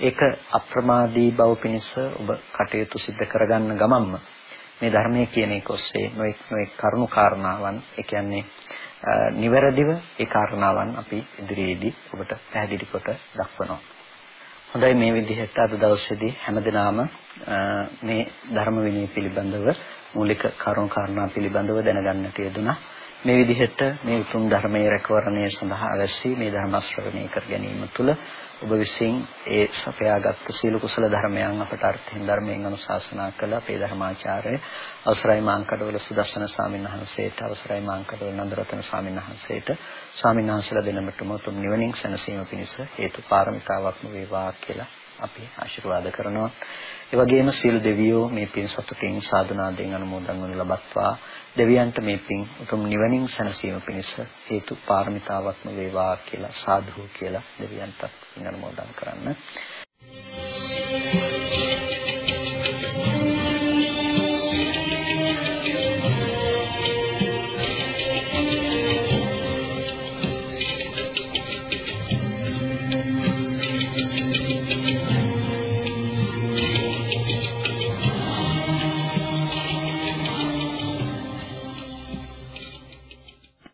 ඒක අප්‍රමාදී බව පිණිස ඔබ කටයුතු සිද්ධ කරගන්න ගමන්ම මේ ධර්මයේ කියන එක ඔස්සේ නොඑක් නොඑක් කරුණු කාරණාවන් ඒ කියන්නේ නිවැරදිව ඒ කාරණාවන් අපි ඉදිරියේදී ඔබට පැහැදිලි කොට දක්වනවා. හොඳයි මේ විදිහට අද දවසේදී හැමදෙනාම මේ ධර්ම විනය පිළිබඳව මූලික කරුණු කාරණා පිළිබඳව දැනගන්නට යෙදුණා. මේ විදිහට මේ උතුම් ධර්මයේ රැකවරණය සඳහා අවශ්‍ය මේ ධර්ම ශ්‍රවණය කර ගැනීම තුළ ඔබ විසින් ඒ සපයාගත් සීල කුසල ධර්මයන් අපට අර්ථයෙන් ධර්මයෙන් අනුශාසනා කළ අපේ ධර්මාචාර්ය අවසරයි මාංකඩවල සුදස්සන ස්වාමීන් වහන්සේට අවසරයි මාංකඩවල නන්දරතන ස්වාමීන් වහන්සේට ස්වාමීන් වහන්සේලා දෙනමටම උතුම් නිවනින් සැනසීම පිණිස හේතු පාරමිතාවක්ම වේවා කියලා අපි ආශිර්වාද කරනවා. ඒ වගේම සියලු දෙවියෝ මේ පින් සතුටින් සාදුනාදෙන් අනුමෝදන් වනු ලබත්වා දෙවියන්ට මේ පින් උතුම් නිවනින් සැනසීම පිණිස හේතු පාරමිතාවක්ම වේවා කියලා සාදු කියලා දෙවියන්ට පින් අනුමෝදන් කරන්න.